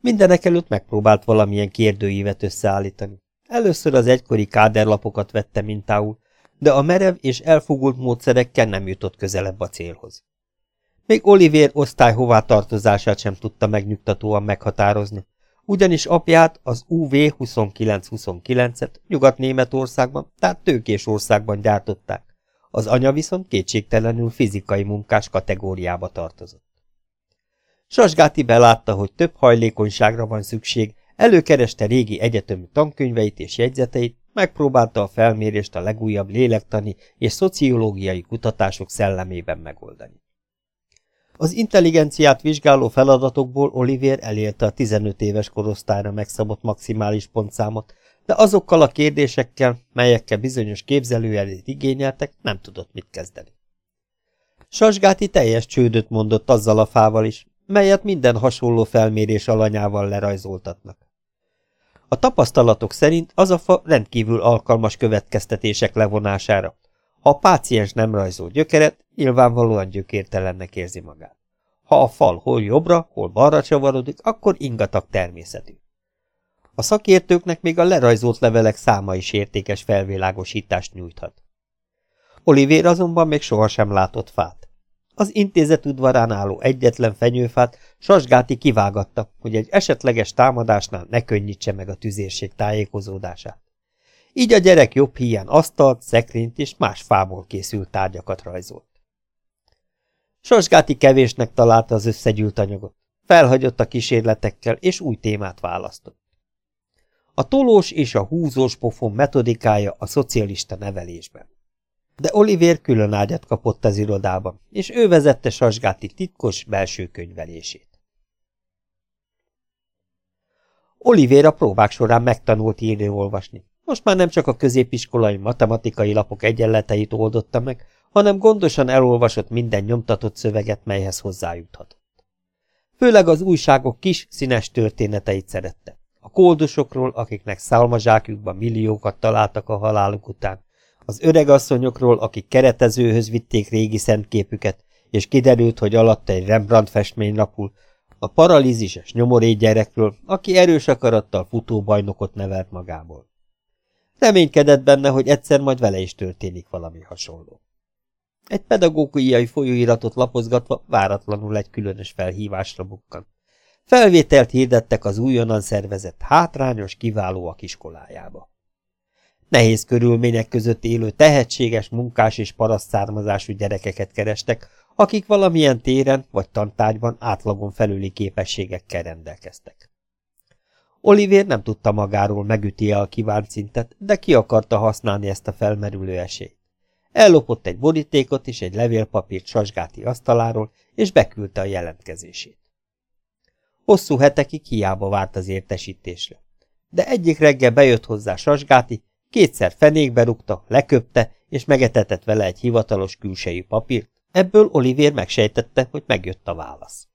Mindenek előtt megpróbált valamilyen kérdőívet összeállítani. Először az egykori káderlapokat vette mintául, de a merev és elfogult módszerekkel nem jutott közelebb a célhoz. Még Olivier osztály hová tartozását sem tudta megnyugtatóan meghatározni, ugyanis apját az UV 2929-et Nyugat-Németországban, tehát tőkés országban gyártották, az anya viszont kétségtelenül fizikai munkás kategóriába tartozott. Sasgáti belátta, hogy több hajlékonyságra van szükség, előkereste régi egyetemi tankönyveit és jegyzeteit, megpróbálta a felmérést a legújabb lélektani és szociológiai kutatások szellemében megoldani. Az intelligenciát vizsgáló feladatokból Olivier elélte a 15 éves korosztályra megszabott maximális pontszámot, de azokkal a kérdésekkel, melyekkel bizonyos képzelőjelét igényeltek, nem tudott mit kezdeni. Sasgáti teljes csődöt mondott azzal a fával is, melyet minden hasonló felmérés alanyával lerajzoltatnak. A tapasztalatok szerint az a fa rendkívül alkalmas következtetések levonására, ha a páciens nem rajzol gyökeret, nyilvánvalóan gyökértelennek érzi magát. Ha a fal hol jobbra, hol balra csavarodik, akkor ingatag természetű. A szakértőknek még a lerajzolt levelek száma is értékes felvilágosítást nyújthat. Olivér azonban még sohasem látott fát. Az intézet udvarán álló egyetlen fenyőfát Sasgáti kivágatta, hogy egy esetleges támadásnál ne könnyítse meg a tüzérség tájékozódását. Így a gyerek jobb híján asztalt, szekrényt és más fából készült tárgyakat rajzolt. Sasgáti kevésnek találta az összegyűlt anyagot. Felhagyott a kísérletekkel, és új témát választott. A tolós és a húzós pofon metodikája a szocialista nevelésben. De Oliver külön ágyat kapott az irodában, és ő vezette Sasgáti titkos belső könyvelését. Oliver a próbák során megtanult írni-olvasni, most már nem csak a középiskolai matematikai lapok egyenleteit oldotta meg, hanem gondosan elolvasott minden nyomtatott szöveget, melyhez hozzájuthatott. Főleg az újságok kis, színes történeteit szerette. A koldusokról, akiknek szálmazsákjukban milliókat találtak a haláluk után, az öregasszonyokról, akik keretezőhöz vitték régi szentképüket, és kiderült, hogy alatta egy Rembrandt festmény napul, a paralízises nyomorégy gyerekről, aki erős akarattal futóbajnokot nevelt magából. Reménykedett benne, hogy egyszer majd vele is történik valami hasonló. Egy pedagógiai folyóiratot lapozgatva váratlanul egy különös felhívásra bukkan. Felvételt hirdettek az újonnan szervezett hátrányos kiválóak iskolájába. Nehéz körülmények között élő tehetséges munkás és paraszt származású gyerekeket kerestek, akik valamilyen téren vagy tantárgyban átlagon felüli képességekkel rendelkeztek. Olivier nem tudta magáról megüti -e a kívánt szintet, de ki akarta használni ezt a felmerülő esélyt. Ellopott egy borítékot és egy levélpapírt Sasgáti asztaláról, és beküldte a jelentkezését. Hosszú hetekig hiába várt az értesítésre. De egyik reggel bejött hozzá Sasgáti, kétszer fenékbe rúgta, leköpte, és megetetett vele egy hivatalos külsejű papírt, ebből Olivér megsejtette, hogy megjött a válasz.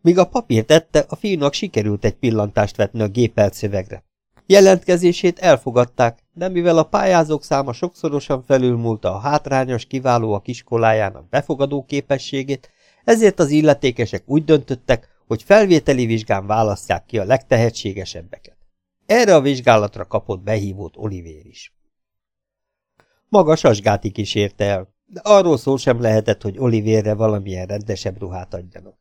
Míg a papírt tette, a fiúnak sikerült egy pillantást vetni a gépelt szövegre. Jelentkezését elfogadták, de mivel a pályázók száma sokszorosan felülmúlta a hátrányos kiválóak iskolájának befogadó képességét, ezért az illetékesek úgy döntöttek, hogy felvételi vizsgán választják ki a legtehetségesebbeket. Erre a vizsgálatra kapott behívót Olivér is. Maga Sasgáti kísérte el, de arról szó sem lehetett, hogy Olivérre valamilyen rendesebb ruhát adjanak.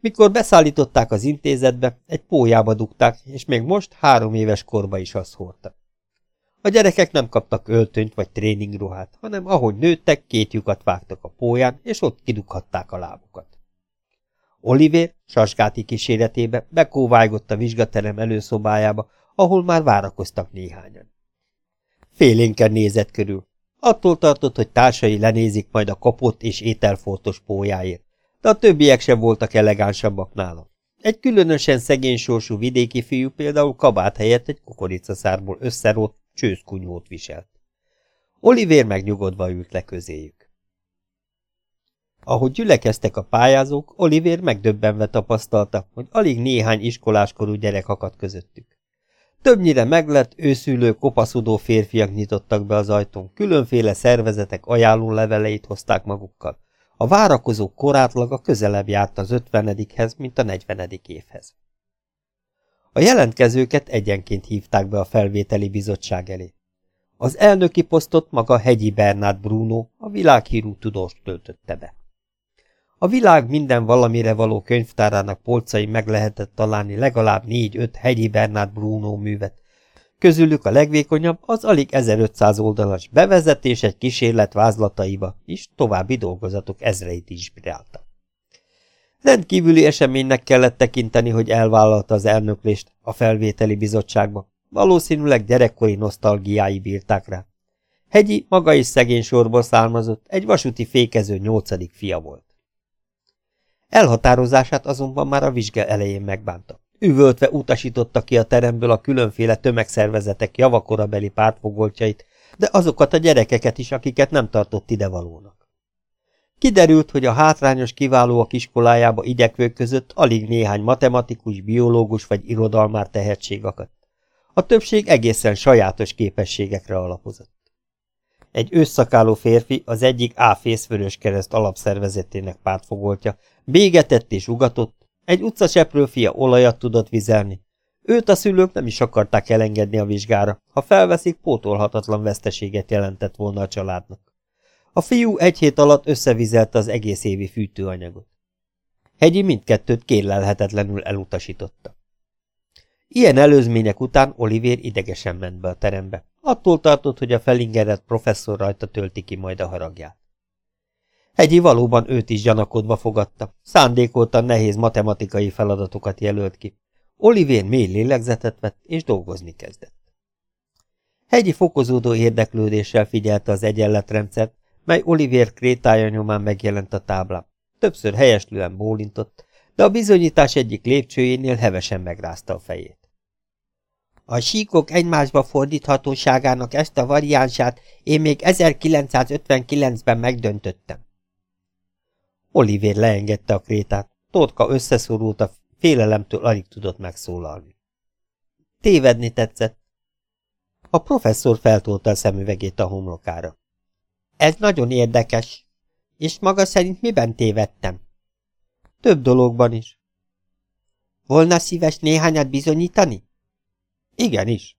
Mikor beszállították az intézetbe, egy pójába dugták, és még most három éves korba is azt hordta. A gyerekek nem kaptak öltönyt vagy tréningruhát, hanem ahogy nőttek, két lyukat vágtak a póján, és ott kidughatták a lábukat. Oliver sasgáti kíséretébe bekóvájgott a vizsgaterem előszobájába, ahol már várakoztak néhányan. Félénken nézett körül. Attól tartott, hogy társai lenézik majd a kapott és ételfoltos pójáért, de a többiek sem voltak elegánsabbak nála. Egy különösen szegény sorsú vidéki fiú például kabát helyett egy kukoricaszárból összerót csőszkunyót viselt. Oliver megnyugodva ült le közéjük. Ahogy gyülekeztek a pályázók, Oliver megdöbbenve tapasztalta, hogy alig néhány iskoláskorú gyerek akadt közöttük. Többnyire meglett, őszülő, kopaszodó férfiak nyitottak be az ajtón, különféle szervezetek ajánló leveleit hozták magukkal. A várakozók korátlaga közelebb járt az ötvenedikhez, mint a negyvenedik évhez. A jelentkezőket egyenként hívták be a felvételi bizottság elé. Az elnöki posztot maga Hegyi Bernát Bruno, a világhírű tudós töltötte be. A világ minden valamire való könyvtárának polcai meg lehetett találni legalább négy-öt Hegyi Bernát Bruno művet. Közülük a legvékonyabb az alig 1500 oldalas bevezetés egy kísérlet vázlataiba, és további dolgozatok ezreit inspirálta. Rendkívüli eseménynek kellett tekinteni, hogy elvállalta az elnöklést a felvételi bizottságba. Valószínűleg gyerekkori nosztalgiái bírták rá. Hegyi maga is szegény sorból származott, egy vasúti fékező nyolcadik fia volt. Elhatározását azonban már a vizsga elején megbánta. Üvöltve utasította ki a teremből a különféle tömegszervezetek javakorabeli pártfogoltjait, de azokat a gyerekeket is, akiket nem tartott idevalónak. Kiderült, hogy a hátrányos kiválóak iskolájába igyekvők között alig néhány matematikus, biológus vagy irodalmár tehetség akadt. A többség egészen sajátos képességekre alapozott. Egy ősszakáló férfi, az egyik Áfész Vöröskereszt alapszervezetének pártfogoltja, bégetett és ugatott, egy utcaseprő fia olajat tudott vizelni. Őt a szülők nem is akarták elengedni a vizsgára, ha felveszik, pótolhatatlan veszteséget jelentett volna a családnak. A fiú egy hét alatt összevizelte az egész évi fűtőanyagot. Hegyi mindkettőt kérlelhetetlenül elutasította. Ilyen előzmények után Olivér idegesen ment be a terembe. Attól tartott, hogy a felingerett professzor rajta tölti ki majd a haragját. Hegyi valóban őt is gyanakodva fogadta, szándékoltan nehéz matematikai feladatokat jelölt ki. Olivér mély lélegzetet vett, és dolgozni kezdett. Hegyi fokozódó érdeklődéssel figyelte az egyenletrendszert, mely Olivér krétája nyomán megjelent a táblán. Többször helyeslően bólintott, de a bizonyítás egyik lépcsőjénél hevesen megrázta a fejét. A síkok egymásba fordíthatóságának ezt a variánsát én még 1959-ben megdöntöttem. Olivér leengedte a krétát, Tótka összeszorult a félelemtől alig tudott megszólalni. Tévedni tetszett. A professzor feltolta a szemüvegét a homlokára. Ez nagyon érdekes. És maga szerint miben tévedtem? Több dologban is. Volna szíves néhányat bizonyítani? Igenis.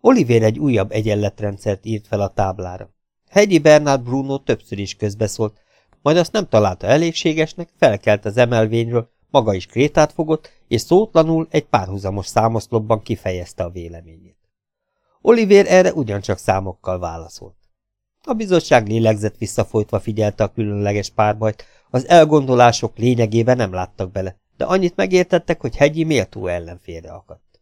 Oliver egy újabb egyenletrendszert írt fel a táblára. Hegyi Bernard Bruno többször is közbeszólt, majd azt nem találta elégségesnek, felkelt az emelvényről, maga is krétát fogott, és szótlanul egy párhuzamos számoszlopban kifejezte a véleményét. Oliver erre ugyancsak számokkal válaszolt. A bizottság lélegzett visszafolytva figyelte a különleges párbajt, az elgondolások lényegében nem láttak bele, de annyit megértettek, hogy hegyi méltó ellenfélre akadt.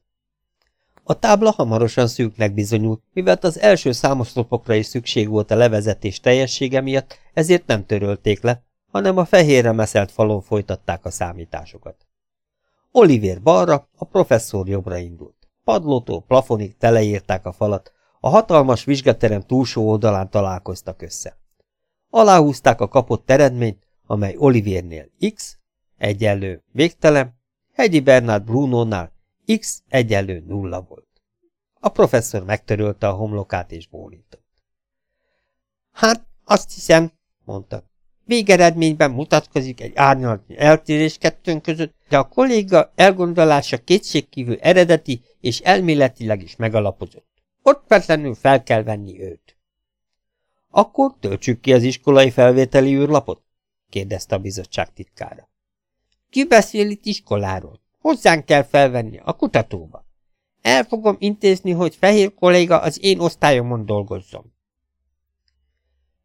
A tábla hamarosan szűknek bizonyult, mivel az első számos lopokra is szükség volt a levezetés teljessége miatt, ezért nem törölték le, hanem a fehérre meszelt falon folytatták a számításokat. Olivier balra, a professzor jobbra indult. Padlótól plafonig teleírták a falat, a hatalmas vizsgaterem túlsó oldalán találkoztak össze. Aláhúzták a kapott eredményt, amely Oliviernél X, egyenlő végtelen, Hegyi Bernard Brunónál X egyenlő nulla volt. A professzor megtörölte a homlokát és bólintott. Hát, azt hiszem, mondta, végeredményben mutatkozik egy árnyalatnyi eltérés kettőnk között, de a kolléga elgondolása kétségkívül eredeti és elméletileg is megalapozott. Ott feltenül fel kell venni őt. Akkor töltsük ki az iskolai felvételi űrlapot? kérdezte a bizottság titkára. Ki beszél itt iskoláról? Hozzánk kell felvenni, a kutatóba. El fogom intézni, hogy fehér kolléga az én osztályomon dolgozzon.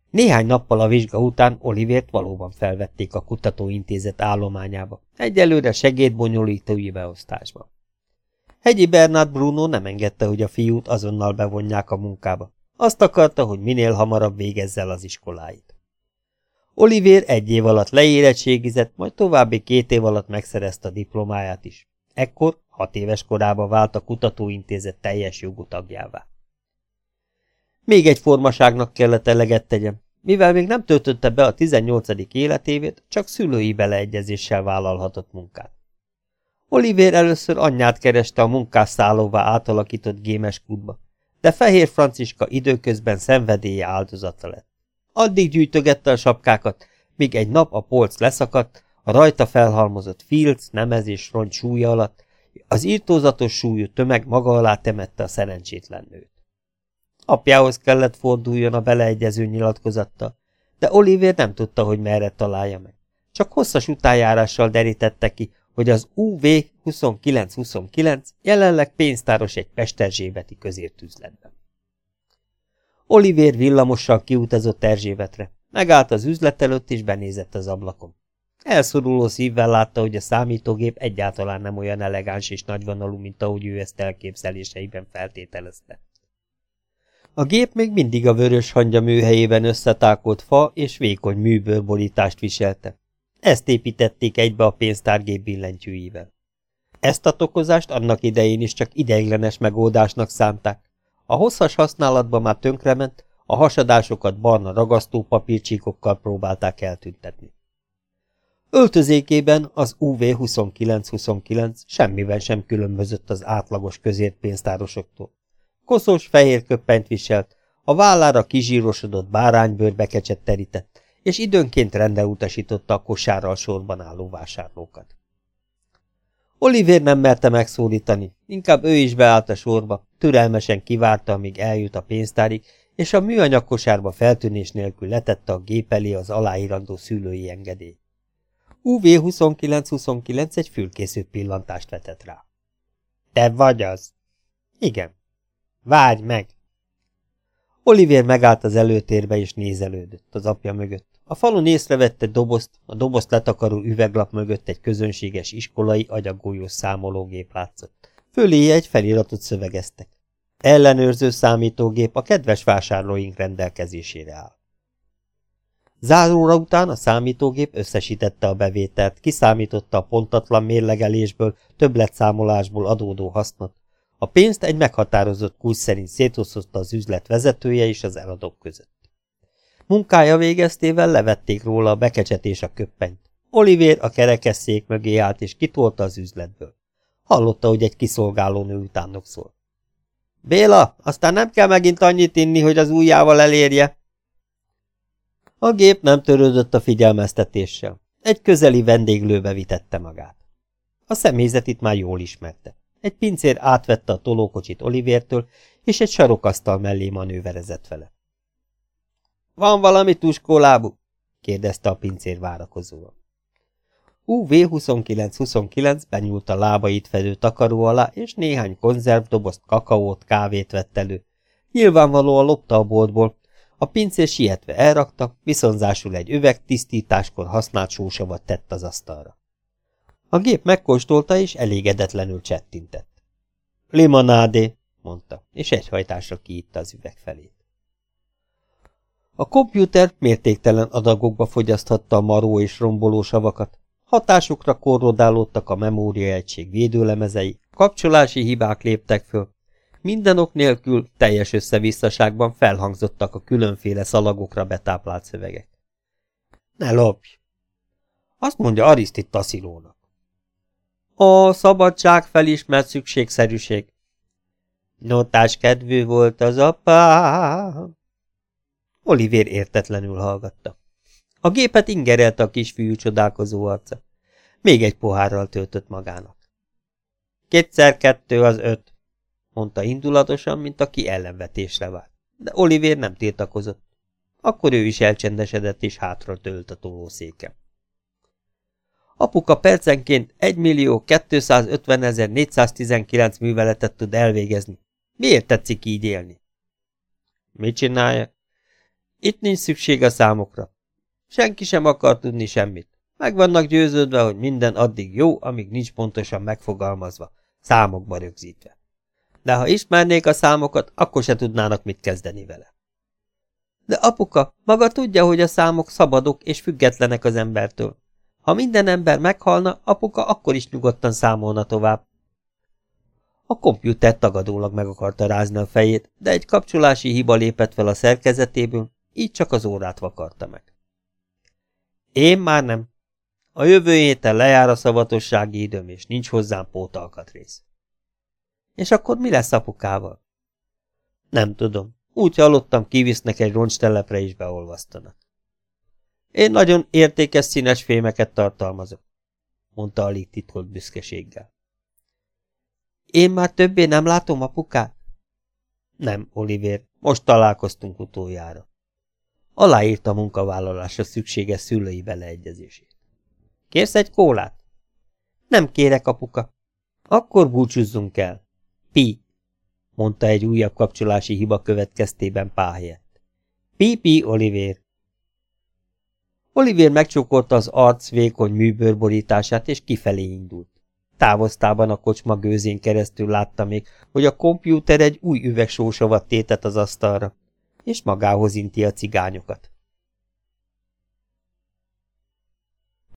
Néhány nappal a vizsga után Olivért valóban felvették a kutatóintézet állományába, egyelőre segédbonyolítói beosztásba. Hegyi Bernard Bruno nem engedte, hogy a fiút azonnal bevonják a munkába. Azt akarta, hogy minél hamarabb végezze el az iskoláit. Olivier egy év alatt leérettségizett, majd további két év alatt megszerezte a diplomáját is. Ekkor, hat éves korába vált a kutatóintézet teljes jogú tagjává. Még egy formaságnak kellett eleget tegyem. Mivel még nem töltötte be a 18. életévét, csak szülői beleegyezéssel vállalhatott munkát. Oliver először anyját kereste a munkásszállóvá átalakított gémeskútba, de Fehér Franciska időközben szenvedélye áldozata lett. Addig gyűjtögette a sapkákat, míg egy nap a polc leszakadt, a rajta felhalmozott filc, nemez és súlya alatt, az írtózatos súlyú tömeg maga alá temette a szerencsétlen nőt. Apjához kellett forduljon a beleegyező nyilatkozattal, de Oliver nem tudta, hogy merre találja meg. Csak hosszas utájárással derítette ki, hogy az UV 2929 jelenleg pénztáros egy Pesterzsébeti közértüzletben. Oliver villamossal kiutazott Erzsébetre, megállt az üzlet előtt és benézett az ablakon. Elszoruló szívvel látta, hogy a számítógép egyáltalán nem olyan elegáns és nagyvonalú, mint ahogy ő ezt elképzeléseiben feltételezte. A gép még mindig a vörös hangya műhelyében összetákolt fa és vékony műbőrborítást viselte. Ezt építették egybe a pénztárgép billentyűivel. Ezt a tokozást annak idején is csak ideiglenes megoldásnak szánták. A hosszas használatban már tönkrement, a hasadásokat barna ragasztó papírcsíkokkal próbálták eltüntetni. Öltözékében az UV2929 semmiben sem különbözött az átlagos közértpénztárosoktól. Koszos, fehér köppenyt viselt, a vállára kizsírosodott báránybőr bekecsett terített, és időnként rendre utasította a kosárral sorban álló vásárlókat. Oliver nem merte megszólítani, inkább ő is beállt a sorba, türelmesen kivárta, amíg eljut a pénztárig, és a műanyag kosárba feltűnés nélkül letette a gép elé az aláírandó szülői engedély. UV2929 egy fülkésző pillantást vetett rá. Te vagy az? Igen. Vágy meg! Oliver megállt az előtérbe és nézelődött az apja mögött. A falon észrevette dobozt, a dobozt letakaró üveglap mögött egy közönséges iskolai agyaggolyós számológép látszott. Föléje egy feliratot szövegeztek. Ellenőrző számítógép a kedves vásárlóink rendelkezésére áll. Záróra után a számítógép összesítette a bevételt, kiszámította a pontatlan mérlegelésből, többletszámolásból adódó hasznot. A pénzt egy meghatározott kulcs szerint szétosztotta az üzlet vezetője és az eladók között. Munkája végeztével levették róla a bekecset és a köppenyt. Oliver a kerekesszék mögé állt és kitolta az üzletből. Hallotta, hogy egy kiszolgáló nő utánok szól. Béla, aztán nem kell megint annyit inni, hogy az ujjával elérje. A gép nem törődött a figyelmeztetéssel. Egy közeli vendéglőbe vitette magát. A személyzet már jól ismerte. Egy pincér átvette a tolókocsit Olivértől, és egy sarokasztal mellé manőverezett vele. Van valami tuskólábú? kérdezte a pincér várakozóan. UV2929 benyúlt a lábait fedő takaró alá, és néhány konzervdobozt, kakaót, kávét vett elő. Nyilvánvalóan lopta a boltból. A pincér sietve elrakta, viszonzásul egy üveg tisztításkor használt sósavat tett az asztalra. A gép megkóstolta, és elégedetlenül csettintett. Limonádé, mondta, és egyhajtásra kiitta az üveg felét. A kompjúter mértéktelen adagokba fogyaszthatta a maró és romboló savakat, hatásukra korrodálódtak a memóriaegység védőlemezei, kapcsolási hibák léptek föl, minden nélkül teljes összevisszaságban felhangzottak a különféle szalagokra betáplált szövegek. Ne lopj! Azt mondja Arisztit Tasszilónak. A szabadság felismert szükségszerűség. Notás kedvű volt az apá. Olivér értetlenül hallgatta. A gépet ingerelte a kisfiú csodálkozó arca. Még egy pohárral töltött magának. Kétszer kettő az öt, mondta indulatosan, mint aki ellenvetésre várt. De Olivér nem tiltakozott. Akkor ő is elcsendesedett és hátra tölt a tolószéken. Apuka percenként 1 millió 250 419 műveletet tud elvégezni. Miért tetszik így élni? Mit csinálja? Itt nincs szükség a számokra. Senki sem akar tudni semmit. Meg vannak győződve, hogy minden addig jó, amíg nincs pontosan megfogalmazva, számokba rögzítve. De ha ismernék a számokat, akkor se tudnának mit kezdeni vele. De apuka, maga tudja, hogy a számok szabadok és függetlenek az embertől. Ha minden ember meghalna, apuka akkor is nyugodtan számolna tovább. A kompjúter tagadólag meg akarta rázni a fejét, de egy kapcsolási hiba lépett fel a szerkezetéből, így csak az órát vakarta meg. Én már nem. A jövő héten lejár a szavatossági időm, és nincs hozzám pótalkatrész. És akkor mi lesz apukával? Nem tudom. Úgy hallottam, kivisznek egy roncstelepre és beolvasztanak. Én nagyon értékes színes fémeket tartalmazok, mondta alig titkolt büszkeséggel. Én már többé nem látom apukát? Nem, Oliver, most találkoztunk utoljára. Aláírta munkavállalásra szükséges szülői beleegyezését. Kérsz egy kólát? Nem kérek, apuka. Akkor búcsúzzunk el. Pi, mondta egy újabb kapcsolási hiba következtében páhelyett. Pi, pi, Oliver. Oliver megcsókolta az arc vékony műbőrborítását, és kifelé indult. Távoztában a kocsma gőzén keresztül látta még, hogy a kompjúter egy új üveg sósavat tétet az asztalra, és magához inti a cigányokat.